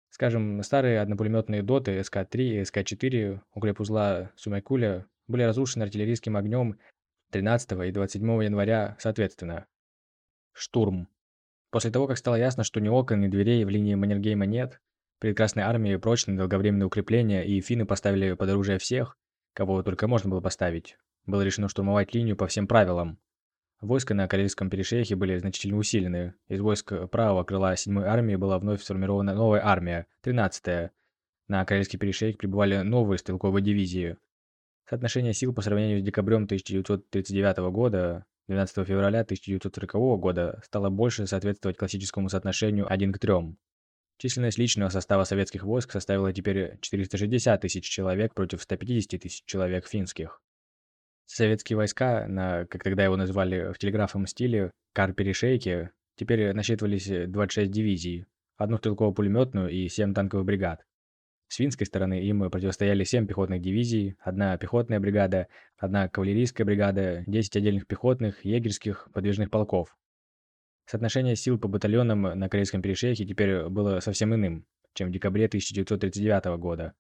Скажем, старые однопулеметные доты СК-3 и СК-4 укрепузла Сумайкуля были разрушены артиллерийским огнем 13 и 27 января соответственно. Штурм. После того, как стало ясно, что ни окон, ни дверей в линии Маннергейма нет, перед Красной Армией прочные долговременные укрепления, и финны поставили под оружие всех, кого только можно было поставить, было решено штурмовать линию по всем правилам. Войска на Карельском перешейхе были значительно усилены. Из войск правого крыла 7-й армии была вновь сформирована новая армия, 13-я. На Карельский перешейк прибывали новые стрелковые дивизии. Соотношение сил по сравнению с декабрем 1939 года 12 февраля 1940 года стало больше соответствовать классическому соотношению 1 к 3. Численность личного состава советских войск составила теперь 460 тысяч человек против 150 тысяч человек финских. Советские войска, на, как тогда его называли в телеграфном стиле, кар-перешейки, теперь насчитывались 26 дивизий, одну стрелково-пулеметную и 7 танковых бригад. С финской стороны им противостояли 7 пехотных дивизий, одна пехотная бригада, одна кавалерийская бригада, 10 отдельных пехотных, егерских, подвижных полков. Соотношение сил по батальонам на Корейском перешейке теперь было совсем иным, чем в декабре 1939 года.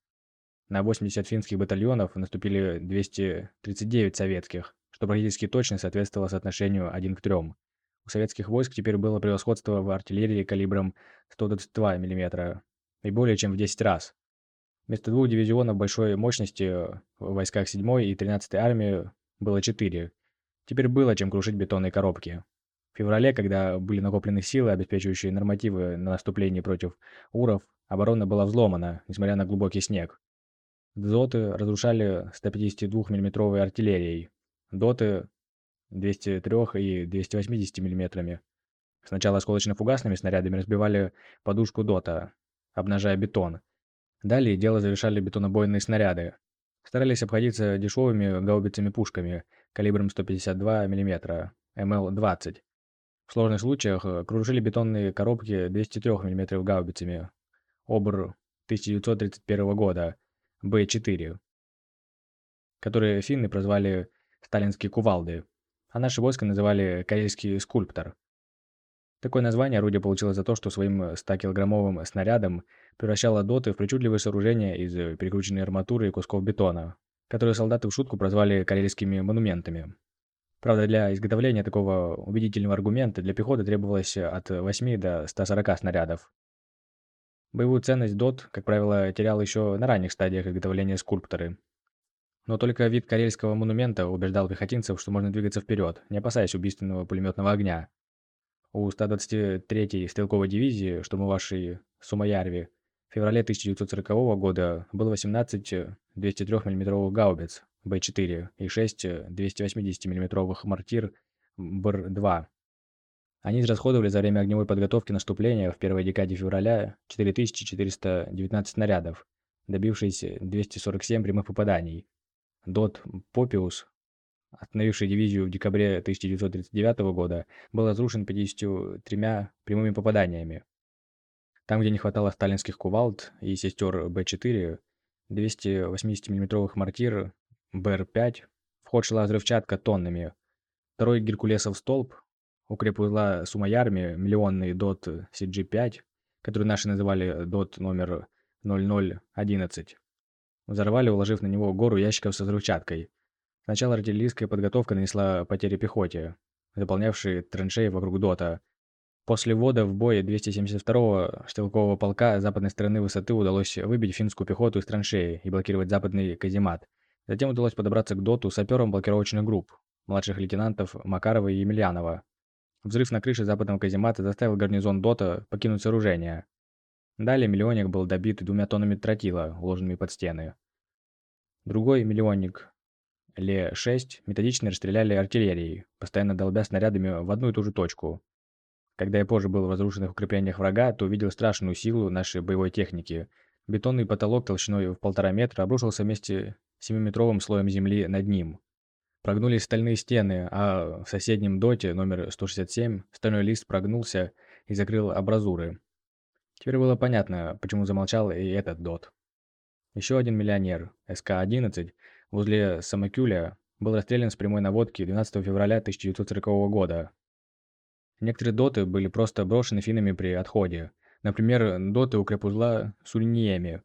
На 80 финских батальонов наступили 239 советских, что практически точно соответствовало соотношению 1 к 3. У советских войск теперь было превосходство в артиллерии калибром 122 мм и более чем в 10 раз. Вместо двух дивизионов большой мощности в войсках 7 и 13 армии было 4. Теперь было чем крушить бетонные коробки. Феврале, когда были накоплены силы, обеспечивающие нормативы на наступление против уров, оборона была взломана, несмотря на глубокий снег. Дзоты разрушали 152 миллиметровой артиллерией, доты 203 и 280 мм. Сначала осколочно-фугасными снарядами разбивали подушку дота, обнажая бетон, Далее дело завершали бетонобойные снаряды. Старались обходиться дешевыми гаубицами-пушками калибром 152 мм, МЛ-20. В сложных случаях э, кружили бетонные коробки 203 мм гаубицами, ОБР 1931 года, Б-4, которые финны прозвали «сталинские кувалды», а наши войска называли «карельский скульптор». Такое название орудие получило за то, что своим 100-килограммовым снарядом превращало доты в причудливые сооружения из перекрученной арматуры и кусков бетона, которые солдаты в шутку прозвали карельскими монументами. Правда, для изготовления такого убедительного аргумента для пехоты требовалось от 8 до 140 снарядов. Боевую ценность ДОТ, как правило, терял еще на ранних стадиях изготовления скульпторы. Но только вид карельского монумента убеждал пехотинцев, что можно двигаться вперед, не опасаясь убийственного пулеметного огня. У 123-й стрелковой дивизии, штурмовавшей Сумаярви, в феврале 1940 года было 18 203 мм гаубиц Б-4 и 6 280 мм мортир БР-2. Они израсходовали за время огневой подготовки наступления в первой декаде февраля 4419 снарядов, добившись 247 прямых попаданий. ДОТ «Попиус» остановивший дивизию в декабре 1939 года, был разрушен 53 прямыми попаданиями. Там, где не хватало сталинских кувалд и сестер Б-4, 280 мм мортир БР-5, в ход шла взрывчатка тоннами. Второй Геркулесов столб, укрепузла Сумаярми, миллионный ДОТ CG-5, который наши называли ДОТ номер 0011, взорвали, уложив на него гору ящиков со взрывчаткой. Сначала артиллерийская подготовка нанесла потери пехоте, заполнявшей траншеи вокруг Дота. После ввода в бой 272-го стрелкового полка западной стороны высоты удалось выбить финскую пехоту из траншеи и блокировать западный каземат. Затем удалось подобраться к Доту саперам блокировочных групп, младших лейтенантов Макарова и Емельянова. Взрыв на крыше западного каземата заставил гарнизон Дота покинуть сооружение. Далее миллионник был добит двумя тоннами тротила, уложенными под стены. Другой миллионник Ле-6 методично расстреляли артиллерией, постоянно долбя снарядами в одну и ту же точку. Когда я позже был в разрушенных укреплениях врага, то увидел страшную силу нашей боевой техники. Бетонный потолок толщиной в полтора метра обрушился вместе с 7-метровым слоем земли над ним. Прогнулись стальные стены, а в соседнем доте номер 167 стальной лист прогнулся и закрыл абразуры. Теперь было понятно, почему замолчал и этот дот. Еще один миллионер, СК-11, возле Самокюля был расстрелян с прямой наводки 12 февраля 1940 года. Некоторые доты были просто брошены финнами при отходе. Например, доты укрепузла Сульниеми,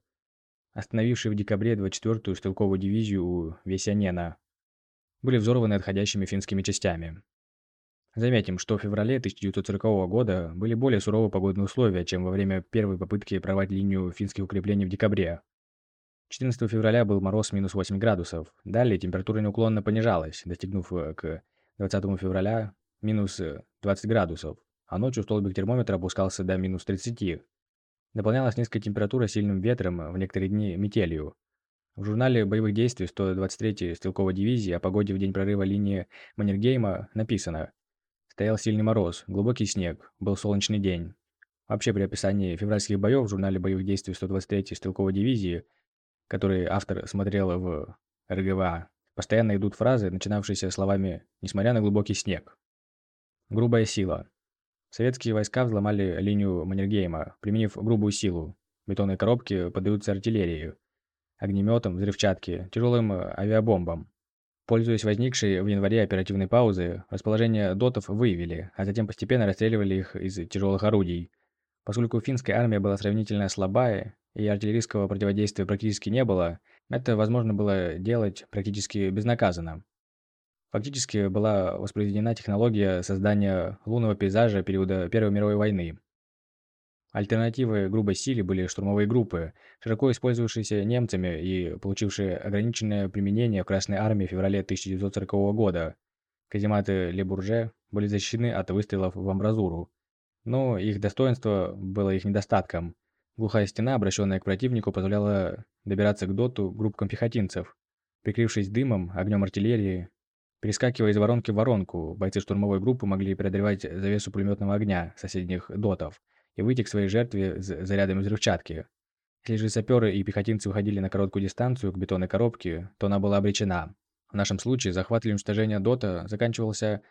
остановившие в декабре 24-ю стрелковую дивизию у Весянена, были взорваны отходящими финскими частями. Заметим, что в феврале 1940 года были более суровые погодные условия, чем во время первой попытки прорвать линию финских укреплений в декабре. 14 февраля был мороз минус 8 градусов. Далее температура неуклонно понижалась, достигнув э, к 20 февраля минус 20 градусов, а ночью столбик термометра опускался до минус 30. Дополнялась низкая температура сильным ветром, в некоторые дни метелью. В журнале боевых действий 123-й стрелковой дивизии о погоде в день прорыва линии Маннергейма написано «Стоял сильный мороз, глубокий снег, был солнечный день. Вообще, при описании февральских боев в журнале боевых действий 123-й стрелковой дивизии, который автор смотрел в РГВА, постоянно идут фразы, начинавшиеся словами «несмотря на глубокий снег». Грубая сила. Советские войска взломали линию Маннергейма, применив грубую силу. Бетонные коробки поддаются артиллерии, огнеметам, взрывчатке, тяжелым авиабомбам. Пользуясь возникшей в январе оперативной паузой, расположение дотов выявили, а затем постепенно расстреливали их из тяжелых орудий. Поскольку финская армия была сравнительно слабая и артиллерийского противодействия практически не было, это возможно было делать практически безнаказанно. Фактически была воспроизведена технология создания лунного пейзажа периода Первой мировой войны. Альтернативой грубой силе были штурмовые группы, широко использовавшиеся немцами и получившие ограниченное применение в Красной армии в феврале 1940 года. Казематы Ле-Бурже были защищены от выстрелов в амбразуру, но их достоинство было их недостатком. Глухая стена, обращенная к противнику, позволяла добираться к доту группкам пехотинцев. Прикрывшись дымом, огнем артиллерии, перескакивая из воронки в воронку, бойцы штурмовой группы могли преодолевать завесу пулеметного огня соседних дотов и выйти к своей жертве с зарядами взрывчатки. Если же саперы и пехотинцы уходили на короткую дистанцию к бетонной коробке, то она была обречена. В нашем случае захват или уничтожение дота заканчивался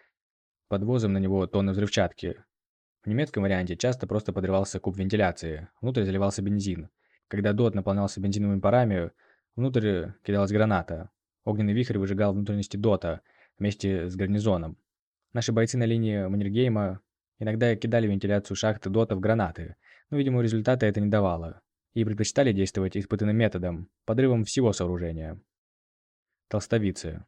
подвозом на него тонны взрывчатки. В немецком варианте часто просто подрывался куб вентиляции, внутрь заливался бензин. Когда дот наполнялся бензиновыми парами, внутрь кидалась граната. Огненный вихрь выжигал внутренности дота вместе с гарнизоном. Наши бойцы на линии Маннергейма иногда кидали вентиляцию шахты дота в гранаты, но, видимо, результата это не давало, и предпочитали действовать испытанным методом, подрывом всего сооружения. Толстовицы.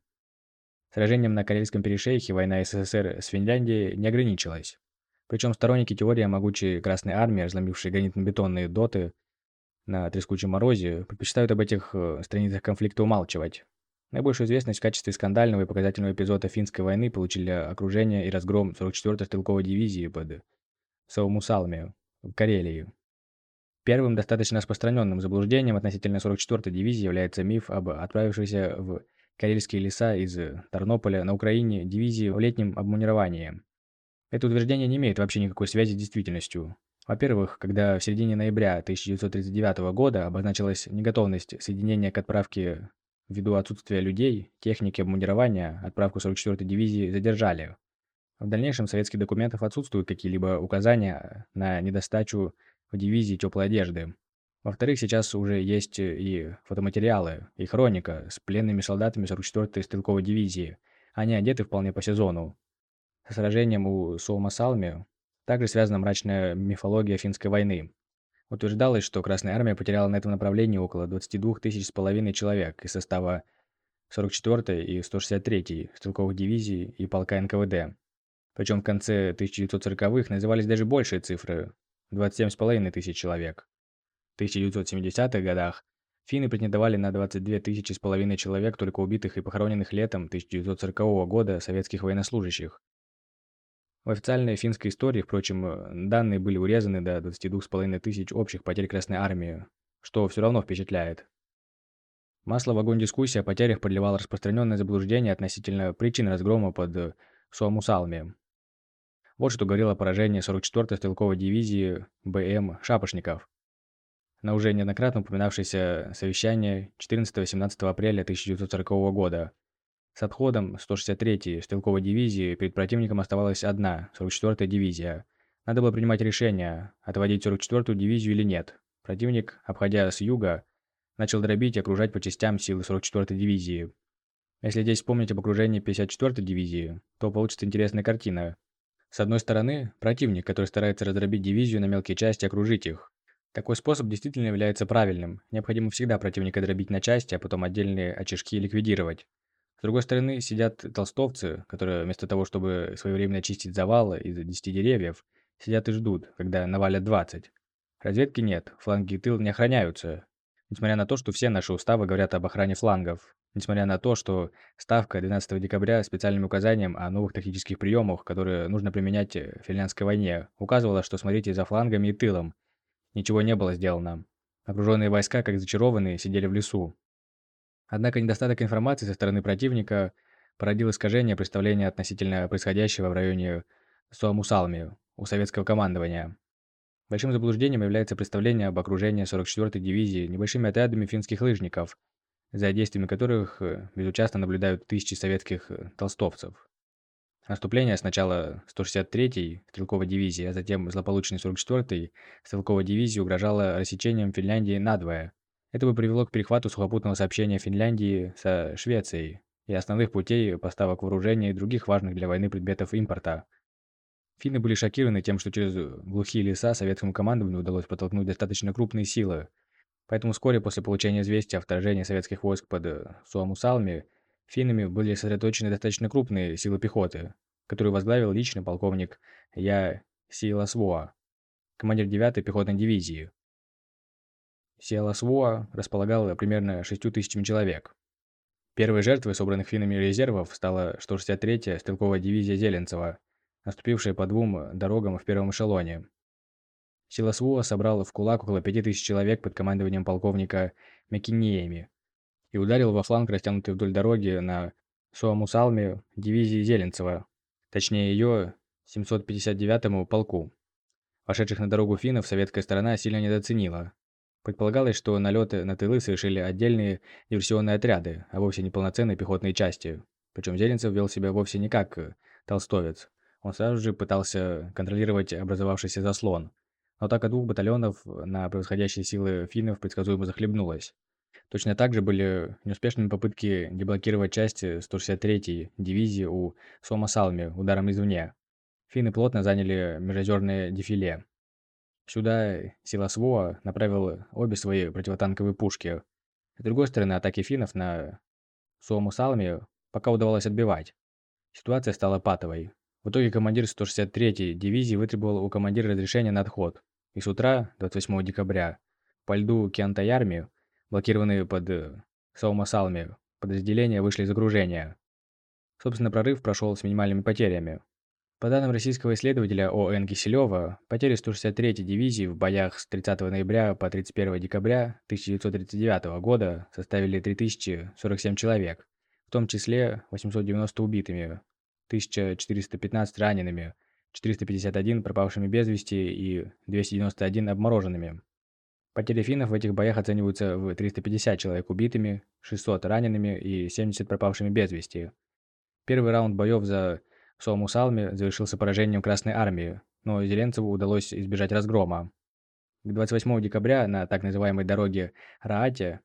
Сражением на Карельском перешейхе война СССР с Финляндией не ограничилась. Причем сторонники теории о могучей Красной Армии, разломившей гранитно-бетонные доты на трескучем морозе, предпочитают об этих э, страницах конфликта умалчивать. Наибольшую известность в качестве скандального и показательного эпизода финской войны получили окружение и разгром 44-й стрелковой дивизии под Саумусалме в Карелии. Первым достаточно распространенным заблуждением относительно 44-й дивизии является миф об отправившейся в карельские леса из Тарнополя на Украине дивизии в летнем обмунировании. Это утверждение не имеет вообще никакой связи с действительностью. Во-первых, когда в середине ноября 1939 года обозначилась неготовность соединения к отправке ввиду отсутствия людей, техники обмундирования, отправку 44-й дивизии задержали. В дальнейшем советских документах отсутствуют какие-либо указания на недостачу в дивизии теплой одежды. Во-вторых, сейчас уже есть и фотоматериалы, и хроника с пленными солдатами 44-й стрелковой дивизии. Они одеты вполне по сезону. С сражением у Суомасалми также связана мрачная мифология финской войны. Утверждалось, что Красная Армия потеряла на этом направлении около 22 тысяч с половиной человек из состава 44-й и 163-й стрелковых дивизий и полка НКВД. Причем в конце 1940-х назывались даже большие цифры – 27,5 тысяч человек. В 1970-х годах финны претендовали на 22 тысячи с половиной человек только убитых и похороненных летом 1940 года советских военнослужащих. В официальной финской истории, впрочем, э, данные были урезаны до 22,5 тысяч общих потерь Красной Армии, что все равно впечатляет. Масло в огонь дискуссии о потерях подливало распространенное заблуждение относительно причин разгрома под э, Суамусалми. Вот что говорило поражение 44-й стрелковой дивизии БМ «Шапошников» на уже неоднократно упоминавшееся совещание 14-18 апреля 1940 года, с отходом 163-й стрелковой дивизии перед противником оставалась одна, 44-я дивизия. Надо было принимать решение, отводить 44-ю дивизию или нет. Противник, обходя с юга, начал дробить и окружать по частям силы 44-й дивизии. Если здесь вспомнить об окружении 54-й дивизии, то получится интересная картина. С одной стороны, противник, который старается раздробить дивизию на мелкие части и окружить их. Такой способ действительно является правильным. Необходимо всегда противника дробить на части, а потом отдельные очишки ликвидировать. С другой стороны, сидят толстовцы, которые вместо того, чтобы своевременно очистить завалы из 10 деревьев, сидят и ждут, когда навалят 20. Разведки нет, фланги и тыл не охраняются. Несмотря на то, что все наши уставы говорят об охране флангов. Несмотря на то, что ставка 12 декабря специальным указанием о новых тактических приемах, которые нужно применять в финляндской войне, указывала, что смотрите за флангами и тылом. Ничего не было сделано. Окруженные войска, как зачарованные, сидели в лесу. Однако недостаток информации со стороны противника породил искажение представления относительно происходящего в районе Суамусалми у советского командования. Большим заблуждением является представление об окружении 44-й дивизии небольшими отрядами финских лыжников, за действиями которых э, безучастно наблюдают тысячи советских э, толстовцев. Наступление сначала 163-й стрелковой дивизии, а затем злополучной 44-й стрелковой дивизии угрожало рассечением Финляндии надвое. Это бы привело к перехвату сухопутного сообщения Финляндии со Швецией и основных путей поставок вооружения и других важных для войны предметов импорта. Финны были шокированы тем, что через глухие леса советскому командованию удалось протолкнуть достаточно крупные силы. Поэтому вскоре после получения известия о вторжении советских войск под э, Суамусалми, финнами были сосредоточены достаточно крупные силы пехоты, которую возглавил лично полковник Я Силасвоа, командир 9-й пехотной дивизии. Силасвоа располагал примерно 6 тысячами человек. Первой жертвой собранных финнами резервов стала 163-я стрелковая дивизия Зеленцева, наступившая по двум дорогам в первом эшелоне. Сила СВО собрал в кулак около 5000 человек под командованием полковника Мекинееми и ударил во фланг, растянутый вдоль дороги на Суамусалме дивизии Зеленцева, точнее ее 759-му полку. Вошедших на дорогу финнов советская сторона сильно недооценила. Предполагалось, что налеты на тылы совершили отдельные диверсионные отряды, а вовсе не полноценные пехотные части. Причем Зеленцев вел себя вовсе не как толстовец, он сразу же пытался контролировать образовавшийся заслон, но атака двух батальонов на превосходящие силы финнов предсказуемо захлебнулась. Точно так же были неуспешными попытки деблокировать части 163-й дивизии у Сомасалми ударом извне. Финны плотно заняли межозерное дефиле. Сюда сила СВО направил обе свои противотанковые пушки. С другой стороны, атаки финнов на Суомусалме пока удавалось отбивать. Ситуация стала патовой. В итоге командир 163-й дивизии вытребовал у командира разрешение на отход. И с утра, 28 декабря, по льду Киантаярми, блокированные под э, Саумасалми, подразделения вышли из окружения. Собственно, прорыв прошел с минимальными потерями. По данным российского исследователя О.Н. Киселева, потери 163-й дивизии в боях с 30 ноября по 31 декабря 1939 года составили 3047 человек, в том числе 890 убитыми, 1415 ранеными, 451 пропавшими без вести и 291 обмороженными. Потери финнов в этих боях оцениваются в 350 человек убитыми, 600 ранеными и 70 пропавшими без вести. Первый раунд боев за Суамусалми завершился поражением Красной Армии, но Зеленцеву удалось избежать разгрома. К 28 декабря на так называемой дороге Раате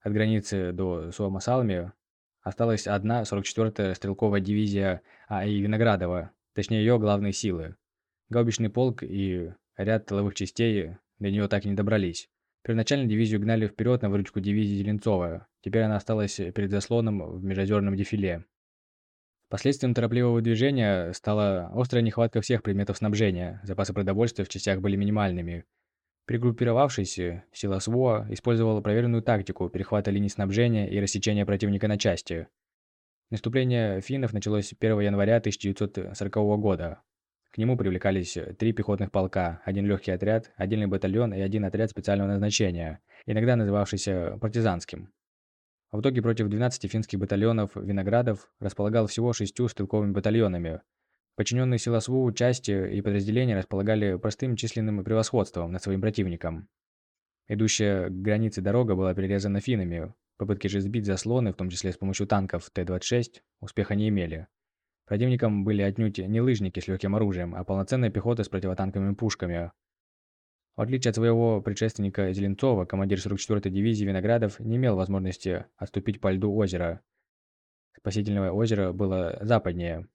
от границы до Суамасалми Осталась одна 44-я стрелковая дивизия А.И. Виноградова, точнее ее главные силы. Гаубичный полк и ряд тыловых частей до нее так и не добрались. Первоначально дивизию гнали вперед на выручку дивизии Зеленцова, теперь она осталась перед заслоном в межозерном дефиле. Последствием торопливого движения стала острая нехватка всех предметов снабжения, запасы продовольствия в частях были минимальными, Пригруппировавшись, сила СВО использовала проверенную тактику перехвата линий снабжения и рассечения противника на части. Наступление финнов началось 1 января 1940 года. К нему привлекались три пехотных полка, один легкий отряд, отдельный батальон и один отряд специального назначения, иногда называвшийся партизанским. В итоге против 12 финских батальонов Виноградов располагал всего шестью стрелковыми батальонами, Подчиненные силосву части и подразделения располагали простым численным превосходством над своим противником. Идущая к границе дорога была перерезана финнами. Попытки же сбить заслоны, в том числе с помощью танков Т-26, успеха не имели. Противником были отнюдь не лыжники с легким оружием, а полноценная пехота с противотанковыми пушками. В отличие от своего предшественника Зеленцова, командир 44-й дивизии Виноградов не имел возможности отступить по льду озера. Спасительное озеро было западнее,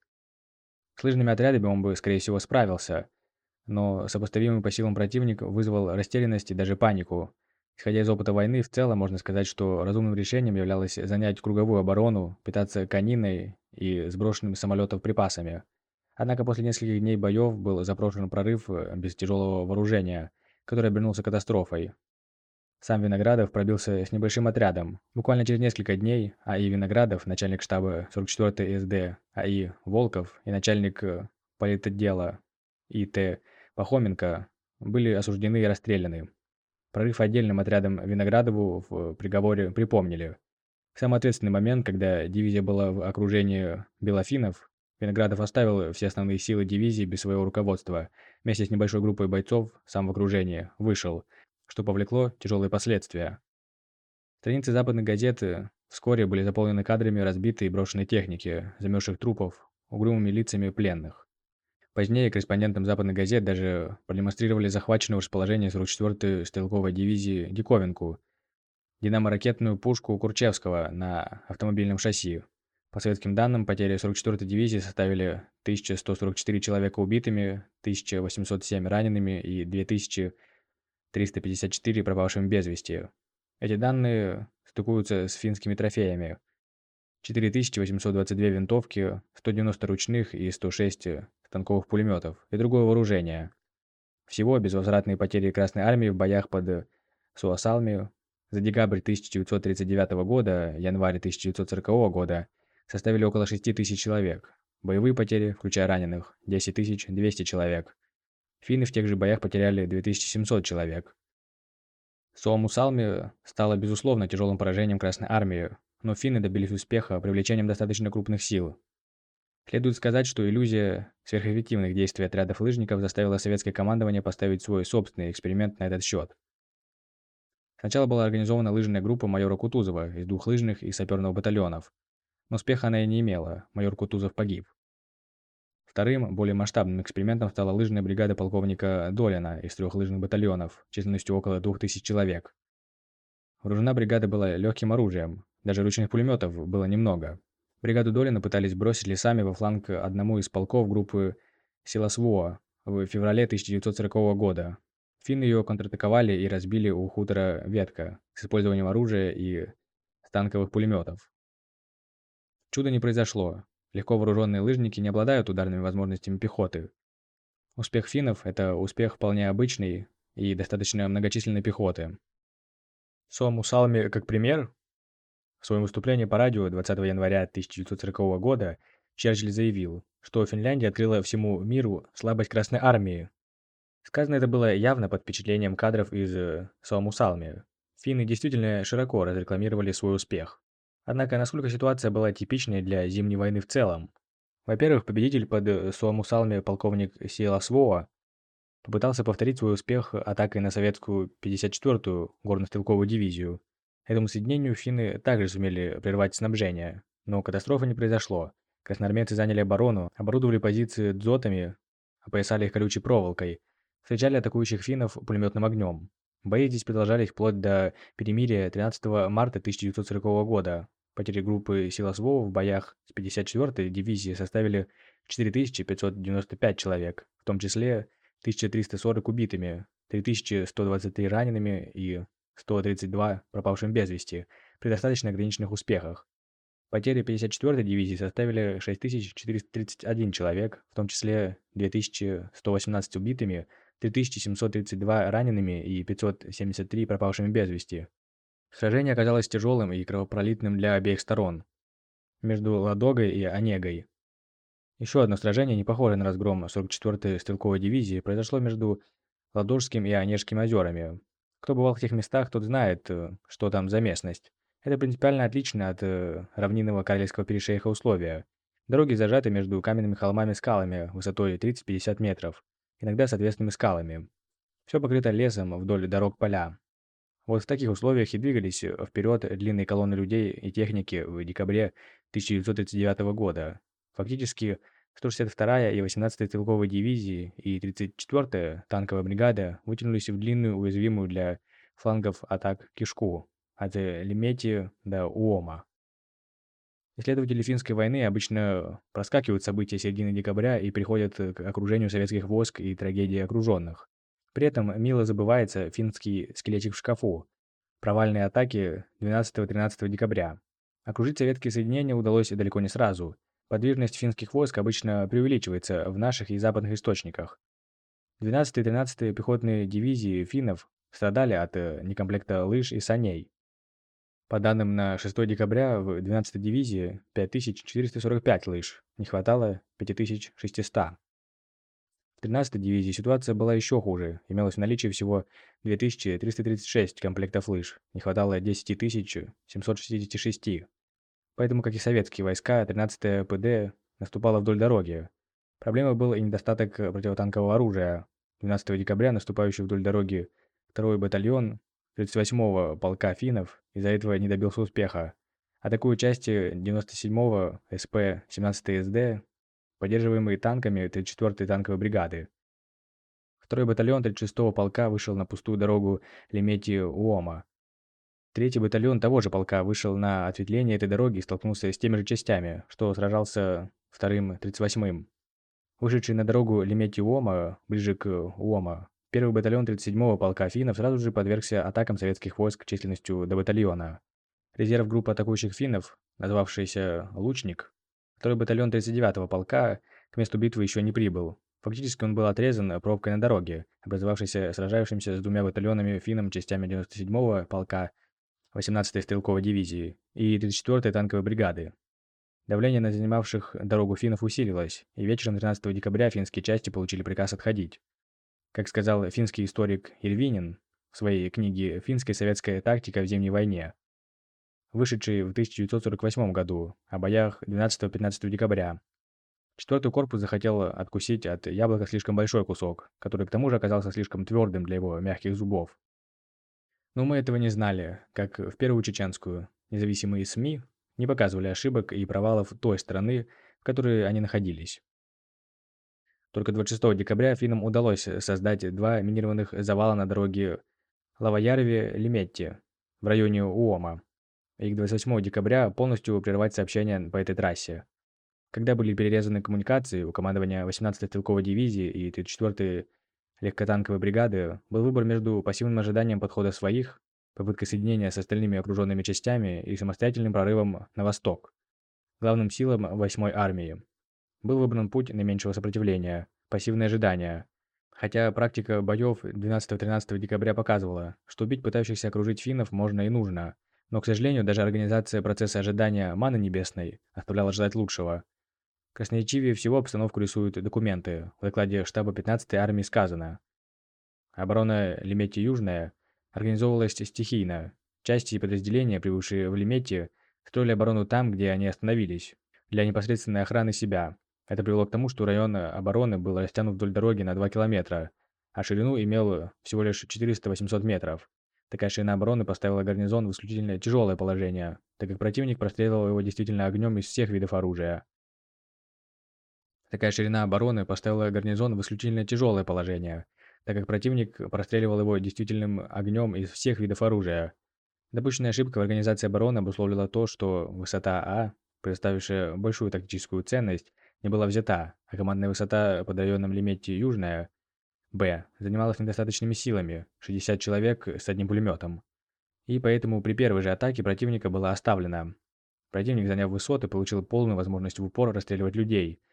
с лыжными отрядами он бы, скорее всего, справился, но сопоставимый по силам противник вызвал растерянность и даже панику. Исходя из опыта войны, в целом можно сказать, что разумным решением являлось занять круговую оборону, питаться кониной и сброшенными самолетов припасами. Однако после нескольких дней боев был запрошен прорыв э, без тяжелого вооружения, который обернулся катастрофой. Сам Виноградов пробился с небольшим отрядом. Буквально через несколько дней А.И. Виноградов, начальник штаба 44-й СД А.И. Волков и начальник э, политотдела И.Т. Пахоменко были осуждены и расстреляны. Прорыв отдельным отрядом Виноградову в приговоре припомнили. В самый ответственный момент, когда дивизия была в окружении белофинов, Виноградов оставил все основные силы дивизии без своего руководства, вместе с небольшой группой бойцов, сам в окружении, вышел, что повлекло тяжелые последствия. Страницы западных газет вскоре были заполнены кадрами разбитой и брошенной техники, замерзших трупов, угрюмыми лицами пленных. Позднее корреспондентам западных газет даже продемонстрировали захваченное в расположении 44-й стрелковой дивизии диковинку, динамо-ракетную пушку Курчевского на автомобильном шасси. По советским данным, потери 44-й дивизии составили 1144 человека убитыми, 1807 ранеными и 2354 пропавшими без вести. Эти данные стыкуются с финскими трофеями. 4822 винтовки, 190 ручных и 106 станковых пулеметов и другое вооружение. Всего безвозвратные потери Красной Армии в боях под Суасалми за декабрь 1939 года, январь 1940 года составили около 6 тысяч человек. Боевые потери, включая раненых, 10 200 человек. Финны в тех же боях потеряли 2700 человек. Суамусалми стало безусловно тяжелым поражением Красной Армии, но финны добились успеха привлечением достаточно крупных сил. Следует сказать, что иллюзия сверхэффективных действий отрядов лыжников заставила советское командование поставить свой собственный эксперимент на этот счет. Сначала была организована лыжная группа майора Кутузова из двух лыжных и саперного батальонов, но успеха она и не имела, майор Кутузов погиб. Вторым, более масштабным экспериментом стала лыжная бригада полковника Долина из трех лыжных батальонов, численностью около 2000 человек. Вооружена бригада была легким оружием, даже ручных пулеметов было немного. Бригаду Долина пытались бросить лесами во фланг одному из полков группы Силасвоа в феврале 1940 года. Финны ее контратаковали и разбили у хутора Ветка с использованием оружия и танковых пулеметов. Чудо не произошло. Легко вооруженные лыжники не обладают ударными возможностями пехоты. Успех финнов – это успех вполне обычный и достаточно многочисленной пехоты. Сому Салми как пример. В своем выступлении по радио 20 января 1940 года Черчилль заявил, что Финляндия открыла всему миру слабость Красной Армии. Сказано это было явно под впечатлением кадров из Сому Салми. Финны действительно широко разрекламировали свой успех. Однако, насколько ситуация была типичной для Зимней войны в целом? Во-первых, победитель под э, Суамусалми полковник Сиеласвоа попытался повторить свой успех атакой на советскую 54-ю горно-стрелковую дивизию. Этому соединению финны также сумели прервать снабжение, но катастрофы не произошло. Красноармейцы заняли оборону, оборудовали позиции дзотами, опоясали их колючей проволокой, встречали атакующих финнов пулеметным огнем. Бои здесь продолжались вплоть до перемирия 13 марта 1940 года, Потери группы сил СВО в боях с 54-й дивизией составили 4595 человек, в том числе 1340 убитыми, 3123 ранеными и 132 пропавшим без вести, при достаточно ограниченных успехах. Потери 54-й дивизии составили 6431 человек, в том числе 2118 убитыми, 3732 ранеными и 573 пропавшими без вести. Сражение оказалось тяжелым и кровопролитным для обеих сторон. Между Ладогой и Онегой. Еще одно сражение, не похожее на разгром 44-й стрелковой дивизии, произошло между Ладожским и Онежским озерами. Кто бывал в тех местах, тот знает, э, что там за местность. Это принципиально отлично от э, равнинного Карельского перешейха условия. Дороги зажаты между каменными холмами-скалами высотой 30-50 метров, иногда с ответственными скалами. Все покрыто лесом вдоль дорог поля. Вот в таких условиях и двигались э, вперед длинные колонны людей и техники в декабре 1939 года. Фактически 162-я и 18-я стрелковые дивизии и 34-я танковая бригада вытянулись в длинную уязвимую для флангов атак кишку от Лемети до Уома. Исследователи финской войны обычно проскакивают события середины декабря и приходят к окружению советских войск и трагедии окруженных. При этом мило забывается финский скелетик в шкафу. Провальные атаки 12-13 декабря. Окружить советские соединения удалось далеко не сразу. Подвижность финских войск обычно преувеличивается в наших и западных источниках. 12 и 13 пехотные дивизии финнов страдали от э, некомплекта лыж и саней. По данным на 6 декабря в 12 дивизии 5445 лыж, не хватало 5600. В 13-й дивизии ситуация была еще хуже. Имелось в наличии всего 2336 комплектов лыж. Не хватало 10 766. Поэтому, как и советские войска, 13-я ПД наступала вдоль дороги. Проблемой был и недостаток противотанкового оружия. 12 декабря наступающий вдоль дороги 2 батальон 38-го полка финнов из-за этого не добился успеха. Атакуя части 97-го СП 17 СД, поддерживаемые танками 34-й танковой бригады. Второй батальон 36-го полка вышел на пустую дорогу Лемети-Уома. Третий батальон того же полка вышел на ответвление этой дороги и столкнулся с теми же частями, что сражался вторым 38-м. Вышедший на дорогу Лемети-Уома, ближе к Уома, первый батальон 37-го полка финнов сразу же подвергся атакам советских войск численностью до батальона. Резерв группы атакующих финнов, назвавшийся «Лучник», второй батальон 39-го полка к месту битвы еще не прибыл. Фактически он был отрезан пробкой на дороге, образовавшейся сражающимся с двумя батальонами финном частями 97-го полка 18-й стрелковой дивизии и 34-й танковой бригады. Давление на занимавших дорогу финнов усилилось, и вечером 13 декабря финские части получили приказ отходить. Как сказал финский историк Ирвинин в своей книге «Финская советская тактика в зимней войне», вышедшей в 1948 году, о боях 12-15 декабря, Четвертый корпус захотел откусить от яблока слишком большой кусок, который к тому же оказался слишком твердым для его мягких зубов. Но мы этого не знали, как в Первую Чеченскую. Независимые СМИ не показывали ошибок и провалов той страны, в которой они находились. Только 26 декабря финнам удалось создать два минированных завала на дороге Лавоярве-Леметти в районе Уома, и к 28 декабря полностью прервать сообщения по этой трассе. Когда были перерезаны коммуникации, у командования 18-й стрелковой дивизии и 34-й легкотанковой бригады был выбор между пассивным ожиданием подхода своих, попыткой соединения с остальными окруженными частями и самостоятельным прорывом на восток, главным силам 8-й армии. Был выбран путь наименьшего сопротивления, пассивное ожидание. Хотя практика боев 12-13 декабря показывала, что убить пытающихся окружить финнов можно и нужно, но, к сожалению, даже организация процесса ожидания маны небесной оставляла ждать лучшего. Красноречивее всего обстановку рисуют документы. В докладе штаба 15-й армии сказано. Оборона Лемети Южная организовывалась стихийно. Части и подразделения, прибывшие в Лемети, строили оборону там, где они остановились, для непосредственной охраны себя. Это привело к тому, что район обороны был растянут вдоль дороги на 2 километра, а ширину имел всего лишь 400-800 метров. Такая ширина обороны поставила гарнизон в исключительно тяжелое положение, так как противник простреливал его действительно огнем из всех видов оружия. Такая ширина обороны поставила гарнизон в исключительно тяжелое положение, так как противник простреливал его действительным огнем из всех видов оружия. Допущенная ошибка в организации обороны обусловила то, что высота А, представившая большую тактическую ценность, не была взята, а командная высота под районом Леметти Южная, Б, занималась недостаточными силами, 60 человек с одним пулеметом. И поэтому при первой же атаке противника была оставлена. Противник, заняв высоты, получил полную возможность в упор расстреливать людей –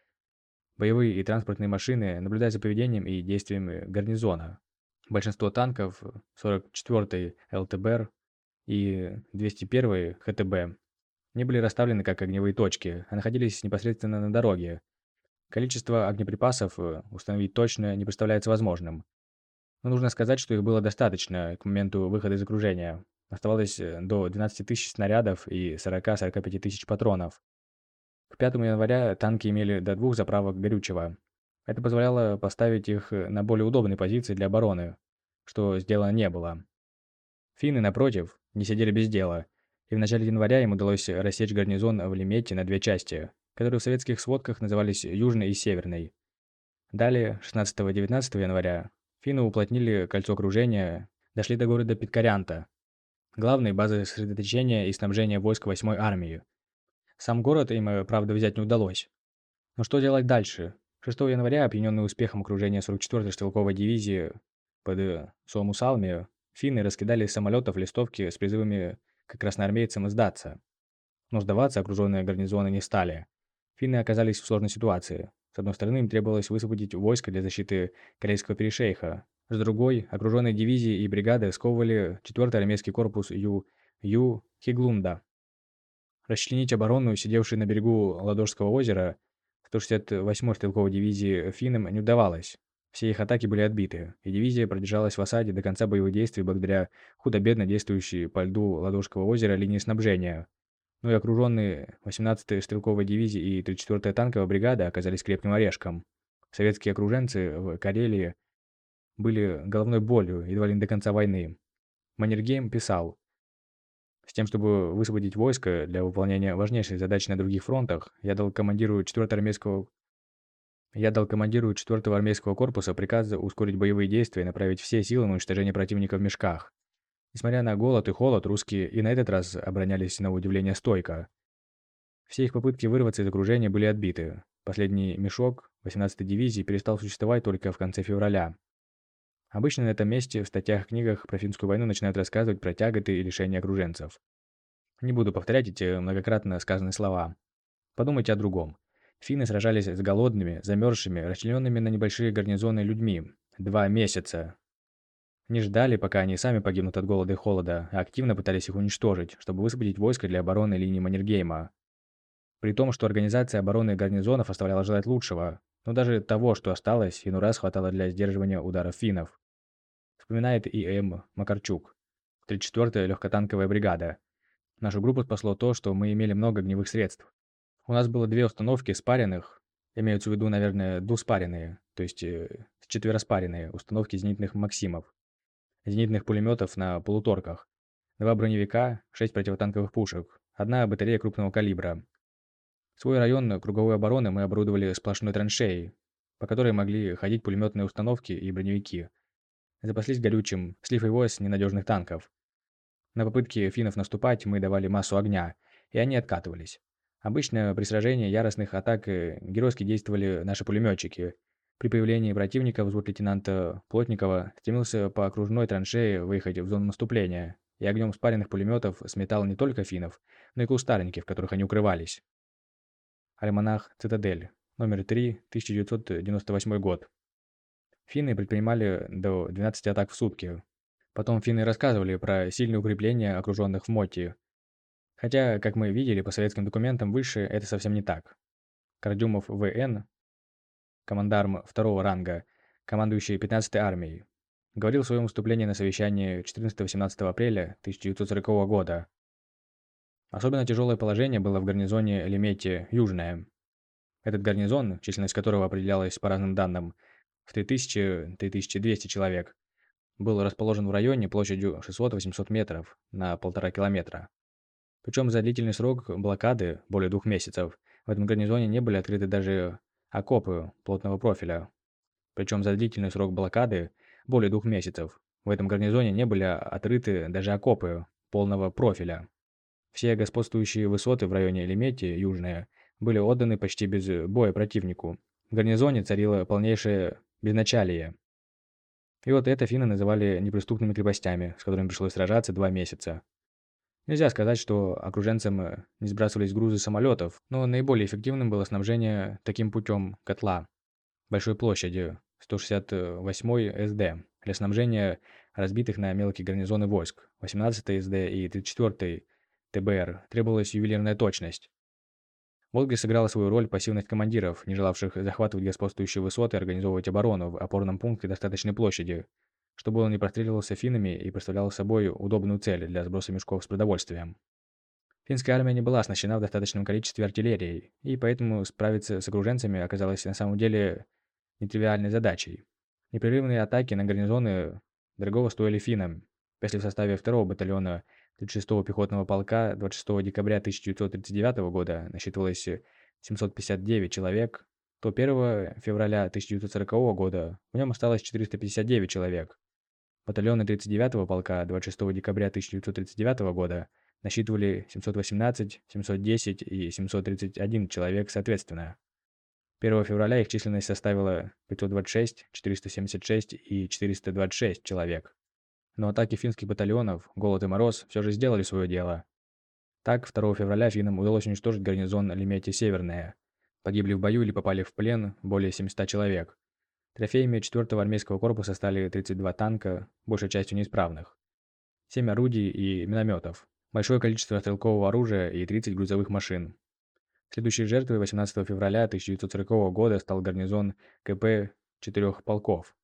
Боевые и транспортные машины наблюдают за поведением и действиями гарнизона. Большинство танков 44-й ЛТБР и 201-й ХТБ не были расставлены как огневые точки, а находились непосредственно на дороге. Количество огнеприпасов э, установить точно не представляется возможным. Но нужно сказать, что их было достаточно к моменту выхода из окружения. Оставалось э, до 12 тысяч снарядов и 40-45 тысяч патронов. К 5 января танки имели до двух заправок горючего. Это позволяло поставить их на более удобные позиции для обороны, что сделано не было. Финны, напротив, не сидели без дела, и в начале января им удалось рассечь гарнизон в Лемете на две части, которые в советских сводках назывались Южной и Северной. Далее, 16-19 января, финны уплотнили кольцо окружения, дошли до города Питкарянта, главной базы сосредоточения и снабжения войск 8-й армии, сам город им, э, правда, взять не удалось. Но что делать дальше? 6 января, опьяненный успехом окружения 44-й стрелковой дивизии под э, Суамусалми, финны раскидали из самолетов листовки с призывами к красноармейцам сдаться. Но сдаваться окруженные гарнизоны не стали. Финны оказались в сложной ситуации. С одной стороны, им требовалось высвободить войско для защиты Корейского перешейха. С другой, окруженные дивизии и бригады сковывали 4-й армейский корпус Ю. Ю. Хиглунда. Расчленить оборону, сидевшей на берегу Ладожского озера, 168-й стрелковой дивизии финнам не удавалось. Все их атаки были отбиты, и дивизия продержалась в осаде до конца боевых действий благодаря худо-бедно действующей по льду Ладожского озера линии снабжения. Но и окруженные 18-я стрелковая дивизия и 34-я танковая бригада оказались крепким орешком. Советские окруженцы в Карелии были головной болью едва ли не до конца войны. Маннергейм писал, с тем, чтобы высвободить войско для выполнения важнейшей задачи на других фронтах, я дал командиру 4-го армейского я дал командиру 4-го армейского корпуса приказ ускорить боевые действия и направить все силы на уничтожение противника в мешках. Несмотря на голод и холод, русские и на этот раз оборонялись на удивление стойко. Все их попытки вырваться из окружения были отбиты. Последний мешок 18-й дивизии перестал существовать только в конце февраля. Обычно на этом месте в статьях-книгах про финскую войну начинают рассказывать про тяготы и лишения окруженцев. Не буду повторять эти многократно сказанные слова. Подумайте о другом. Финны сражались с голодными, замерзшими, расчлененными на небольшие гарнизоны людьми. Два месяца. Не ждали, пока они сами погибнут от голода и холода, а активно пытались их уничтожить, чтобы высвободить войско для обороны линии Маннергейма. При том, что организация обороны гарнизонов оставляла желать лучшего, но даже того, что осталось, иной раз хватало для сдерживания ударов финнов вспоминает и М. Макарчук. 34-я легкотанковая бригада. Нашу группу спасло то, что мы имели много огневых средств. У нас было две установки спаренных, имеются в виду, наверное, двуспаренные, то есть э, четвероспаренные установки зенитных «Максимов», зенитных пулеметов на полуторках, два броневика, шесть противотанковых пушек, одна батарея крупного калибра. Свой район круговой обороны мы оборудовали сплошной траншеей, по которой могли ходить пулеметные установки и броневики – запаслись горючим, слив его с ненадежных танков. На попытки финнов наступать мы давали массу огня, и они откатывались. Обычно при сражении яростных атак э, геройски действовали наши пулеметчики. При появлении противника взвод лейтенанта Плотникова стремился по окружной траншее выехать в зону наступления, и огнем спаренных пулеметов сметал не только финнов, но и кустарники, в которых они укрывались. Альманах «Цитадель», номер 3, 1998 год. Финны предпринимали до 12 атак в сутки. Потом финны рассказывали про сильные укрепления, окруженных в Моти. Хотя, как мы видели по советским документам выше, это совсем не так. Кардюмов В.Н., командарм второго ранга, командующий 15-й армией, говорил в своем выступлении на совещании 14-18 апреля 1940 года. Особенно тяжелое положение было в гарнизоне Лемети Южное. Этот гарнизон, численность которого определялась по разным данным, в 3000-3200 человек. Был расположен в районе площадью 600-800 метров на полтора километра. Причем за длительный срок блокады, более двух месяцев, в этом гарнизоне не были открыты даже окопы плотного профиля. Причем за длительный срок блокады, более двух месяцев, в этом гарнизоне не были открыты даже окопы полного профиля. Все господствующие высоты в районе Лемети, южные, были отданы почти без боя противнику. В гарнизоне царила полнейшая безначалие. И вот это финны называли неприступными крепостями, с которыми пришлось сражаться два месяца. Нельзя сказать, что окруженцам э, не сбрасывались грузы самолетов, но наиболее эффективным было снабжение таким путем котла большой площади 168 СД для снабжения разбитых на мелкие гарнизоны войск. 18 СД и 34 ТБР требовалась ювелирная точность. Волга сыграла свою роль пассивность командиров, не желавших захватывать господствующие высоты и организовывать оборону в опорном пункте достаточной площади, чтобы он не простреливался финнами и представлял собой удобную цель для сброса мешков с продовольствием. Финская армия не была оснащена в достаточном количестве артиллерии, и поэтому справиться с окруженцами оказалось на самом деле нетривиальной задачей. Непрерывные атаки на гарнизоны дорогого стоили финнам. Если в составе 2 батальона 36-го пехотного полка 26 декабря 1939 года насчитывалось 759 человек, то 1 февраля 1940 года в нем осталось 459 человек. Батальоны 39-го полка 26 декабря 1939 года насчитывали 718, 710 и 731 человек соответственно. 1 февраля их численность составила 526, 476 и 426 человек. Но атаки финских батальонов, голод и мороз все же сделали свое дело. Так, 2 февраля финнам удалось уничтожить гарнизон Лемети Северная. Погибли в бою или попали в плен более 700 человек. Трофеями 4-го армейского корпуса стали 32 танка, большей частью неисправных, 7 орудий и минометов, большое количество стрелкового оружия и 30 грузовых машин. Следующей жертвой 18 февраля 1940 года стал гарнизон КП четырех полков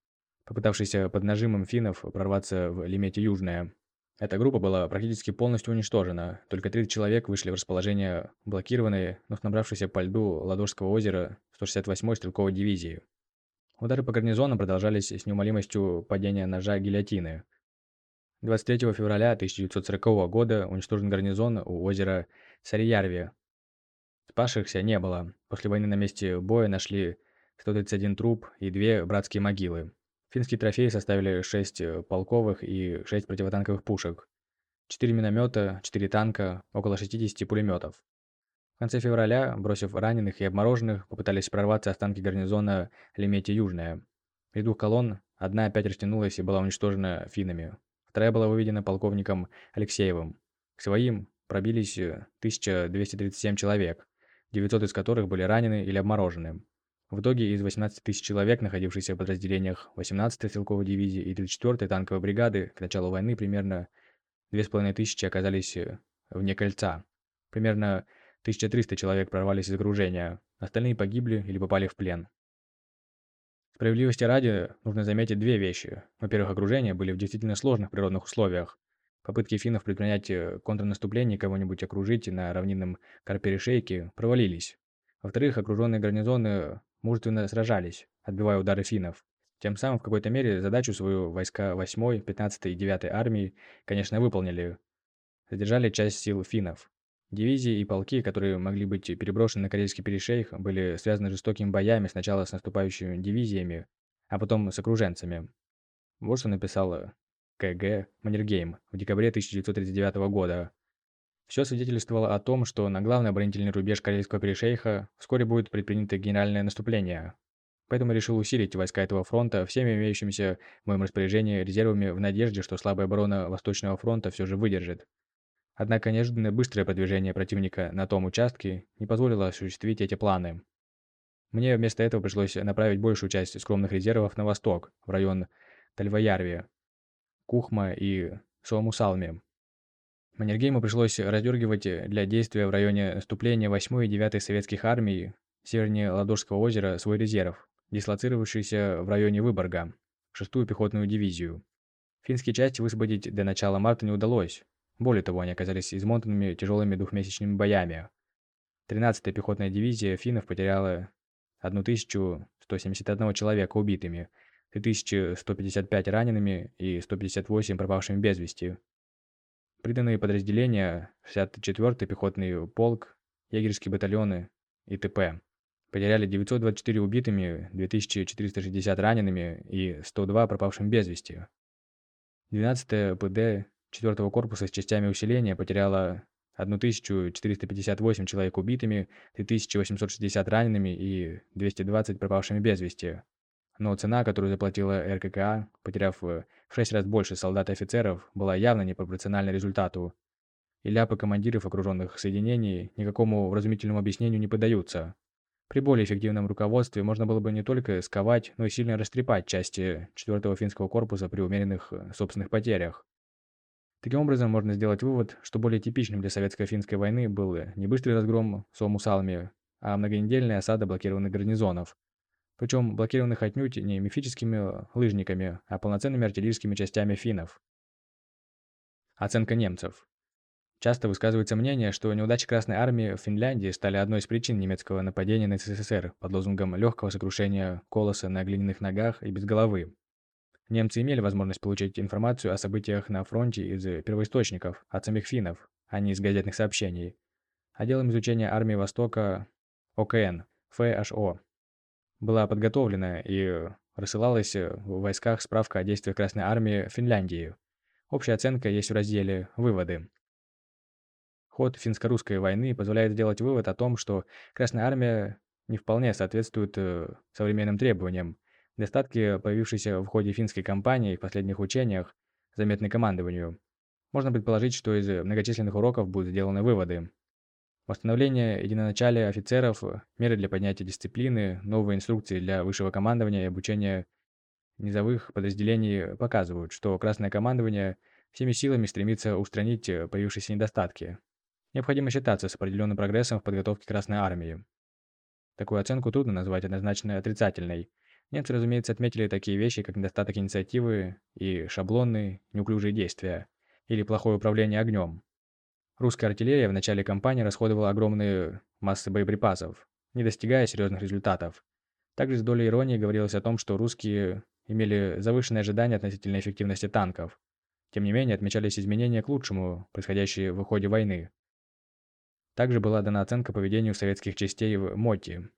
попытавшийся под нажимом финнов прорваться в Лемете Южное. Эта группа была практически полностью уничтожена, только 30 человек вышли в расположение блокированной, но снабравшейся по льду Ладожского озера 168-й стрелковой дивизии. Удары по гарнизонам продолжались с неумолимостью падения ножа гильотины. 23 февраля 1940 года уничтожен гарнизон у озера Сариярви. Спасшихся не было. После войны на месте боя нашли 131 труп и две братские могилы. Финские трофеи составили 6 э, полковых и 6 противотанковых пушек, 4 миномета, 4 танка, около 60 пулеметов. Конце февраля, бросив раненых и обмороженных, попытались прорваться останки гарнизона Лемети-Южная. Из двух колонн одна опять растянулась и была уничтожена финнами. Вторая была выведена полковником Алексеевым. К своим пробились 1237 э, человек, 900 из которых были ранены или обморожены. В итоге из 18 тысяч человек, находившихся в подразделениях 18-й стрелковой дивизии и 34-й танковой бригады, к началу войны примерно 2500 оказались э, вне кольца. Примерно 1300 человек прорвались из окружения, остальные погибли или попали в плен. Справедливости ради, нужно заметить две вещи. Во-первых, окружения были в действительно сложных природных условиях. Попытки финнов предпринять э, контрнаступление кого-нибудь окружить на равнинном Карперешейке провалились. Во-вторых, окруженные гарнизоны мужественно сражались, отбивая удары финнов. Тем самым в какой-то мере задачу свою войска 8-й, 15-й и 9-й армии, конечно, выполнили. Задержали часть сил финнов. Дивизии и полки, которые могли быть переброшены на Карельский перешейх, были связаны жестокими боями сначала с наступающими дивизиями, а потом с окруженцами. Вот что написал КГ Маннергейм в декабре 1939 года. Все свидетельствовало о том, что на главный оборонительный рубеж Карельского перешейха вскоре будет предпринято генеральное наступление. Поэтому решил усилить войска этого фронта всеми имеющимися в моем распоряжении резервами в надежде, что слабая оборона Восточного фронта все же выдержит. Однако неожиданно быстрое продвижение противника на том участке не позволило осуществить эти планы. Мне вместо этого пришлось направить большую часть скромных резервов на восток, в район Тальваярви, Кухма и Суамусалми. Маннергейму пришлось раздергивать для действия в районе наступления 8 и 9 советских армий севернее Ладожского озера свой резерв, дислоцировавшийся в районе Выборга, 6-ю пехотную дивизию. Финские части высвободить до начала марта не удалось. Более того, они оказались измотанными тяжелыми двухмесячными боями. 13-я пехотная дивизия финнов потеряла 1171 человека убитыми, 3155 ранеными и 158 пропавшими без вести. Приданные подразделения 64-й пехотный полк, егерские батальоны и т.п. Потеряли 924 убитыми, 2460 ранеными и 102 пропавшими без вести. 12-я ПД 4-го корпуса с частями усиления потеряла 1458 человек убитыми, 3860 ранеными и 220 пропавшими без вести. Но цена, которую заплатила РККА, потеряв в 6 раз больше солдат и офицеров, была явно непропорциональна результату. И ляпы командиров окруженных соединений никакому вразумительному объяснению не поддаются. При более эффективном руководстве можно было бы не только сковать, но и сильно растрепать части 4-го финского корпуса при умеренных э, собственных потерях. Таким образом, можно сделать вывод, что более типичным для советско-финской войны был не быстрый разгром Сомусалми, а многонедельная осада блокированных гарнизонов, причем блокированных отнюдь не мифическими лыжниками, а полноценными артиллерийскими частями финнов. Оценка немцев. Часто высказывается мнение, что неудачи Красной Армии в Финляндии стали одной из причин немецкого нападения на СССР под лозунгом легкого сокрушения колоса на глиняных ногах и без головы. Немцы имели возможность получить информацию о событиях на фронте из первоисточников, от самих финнов, а не из газетных сообщений. Отделом изучения армии Востока ОКН, ФХО, была подготовлена и рассылалась в войсках справка о действиях Красной Армии в Финляндии. Общая оценка есть в разделе «Выводы». Ход финско-русской войны позволяет сделать вывод о том, что Красная Армия не вполне соответствует э, современным требованиям. Недостатки, появившиеся в ходе финской кампании и в последних учениях, заметны командованию. Можно предположить, что из многочисленных уроков будут сделаны выводы. Восстановление единоначалия офицеров, меры для поднятия дисциплины, новые инструкции для высшего командования и обучения низовых подразделений показывают, что Красное командование всеми силами стремится устранить появившиеся недостатки. Необходимо считаться с определенным прогрессом в подготовке Красной Армии. Такую оценку трудно назвать однозначно отрицательной. Немцы, разумеется, отметили такие вещи, как недостаток инициативы и шаблонные, неуклюжие действия. или плохое управление огнем. Русская артиллерия в начале кампании расходовала огромные массы боеприпасов, не достигая серьезных результатов. Также с долей иронии говорилось о том, что русские имели завышенные ожидания относительно эффективности танков. Тем не менее, отмечались изменения к лучшему, происходящие в ходе войны. Также была дана оценка поведению советских частей в МОТИ.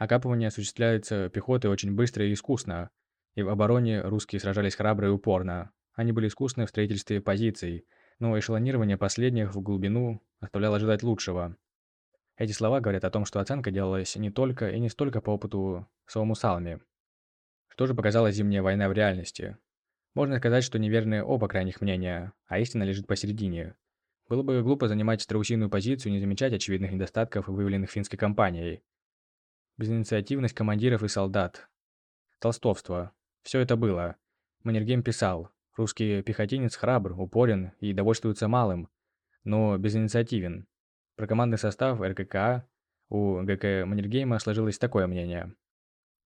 Окапывание осуществляется пехотой очень быстро и искусно, и в обороне русские сражались храбро и упорно. Они были искусны в строительстве позиций, но эшелонирование последних в глубину оставляло ожидать лучшего. Эти слова говорят о том, что оценка делалась не только и не столько по опыту самому Салми. Что же показала зимняя война в реальности? Можно сказать, что неверны оба крайних мнения, а истина лежит посередине. Было бы глупо занимать страусиную позицию и не замечать очевидных недостатков, выявленных финской компанией. Безинициативность командиров и солдат. Толстовство. Все это было. Маннергейм писал, русский пехотинец храбр, упорен и довольствуется малым, но безинициативен. Про командный состав РККА у ГК Маннергейма сложилось такое мнение.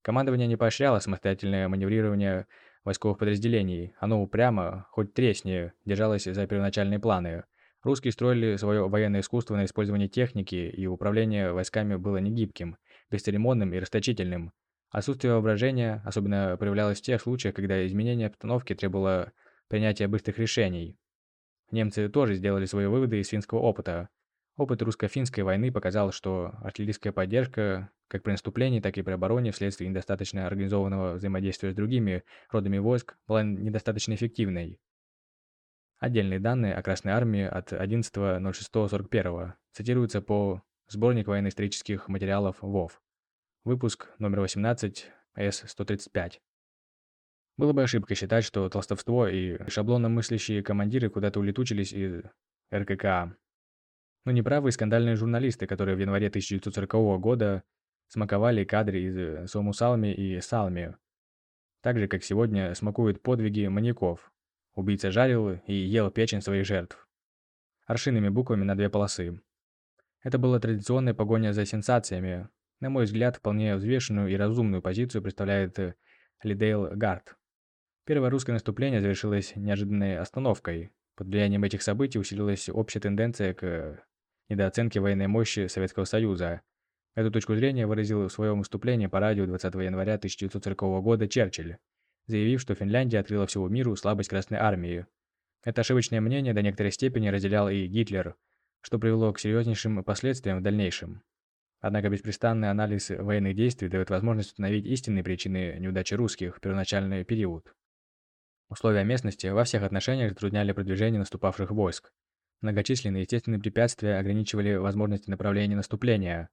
Командование не поощряло самостоятельное маневрирование войсковых подразделений. Оно упрямо, хоть тресни, держалось за первоначальные планы. Русские строили свое военное искусство на использовании техники, и управление войсками было негибким, бесцеремонным и расточительным. Отсутствие воображения особенно проявлялось в тех случаях, когда изменение обстановки требовало принятия быстрых решений. Немцы тоже сделали свои выводы из финского опыта. Опыт русско-финской войны показал, что артиллерийская поддержка как при наступлении, так и при обороне вследствие недостаточно организованного взаимодействия с другими родами войск была недостаточно эффективной. Отдельные данные о Красной Армии от 11.06.41 цитируются по Сборник военно-исторических материалов ВОВ. Выпуск номер 18, С-135. Было бы ошибкой считать, что толстовство и шаблонно мыслящие командиры куда-то улетучились из РККА. Но неправы скандальные журналисты, которые в январе 1940 года смаковали кадры из Сомусалми и Салми. Так же, как сегодня смакуют подвиги маньяков. Убийца жарил и ел печень своих жертв. Аршинными буквами на две полосы. Это была традиционная погоня за сенсациями. На мой взгляд, вполне взвешенную и разумную позицию представляет Лидейл Гард. Первое русское наступление завершилось неожиданной остановкой. Под влиянием этих событий усилилась общая тенденция к недооценке военной мощи Советского Союза. Эту точку зрения выразил в своем выступлении по радио 20 января 1940 года Черчилль, заявив, что Финляндия открыла всему миру слабость Красной Армии. Это ошибочное мнение до некоторой степени разделял и Гитлер, что привело к серьезнейшим последствиям в дальнейшем. Однако беспрестанный анализ военных действий дает возможность установить истинные причины неудачи русских в первоначальный период. Условия местности во всех отношениях затрудняли продвижение наступавших войск. Многочисленные естественные препятствия ограничивали возможности направления наступления.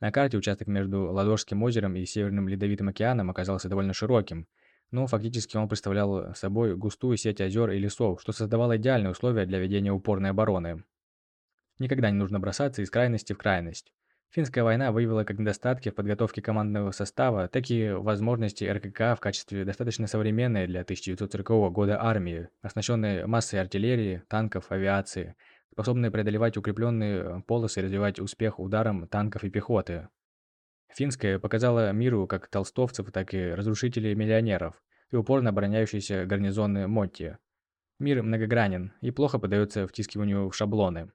На карте участок между Ладожским озером и Северным Ледовитым океаном оказался довольно широким, но фактически он представлял собой густую сеть озер и лесов, что создавало идеальные условия для ведения упорной обороны. Никогда не нужно бросаться из крайности в крайность. Финская война выявила как недостатки в подготовке командного состава, так и возможности РКК в качестве достаточно современной для 1940 года армии, оснащенной массой артиллерии, танков, авиации, способной преодолевать укрепленные полосы и развивать успех ударом танков и пехоты. Финская показала миру как толстовцев, так и разрушителей миллионеров и упорно обороняющиеся гарнизоны Мотти. Мир многогранен и плохо поддается втискиванию в шаблоны.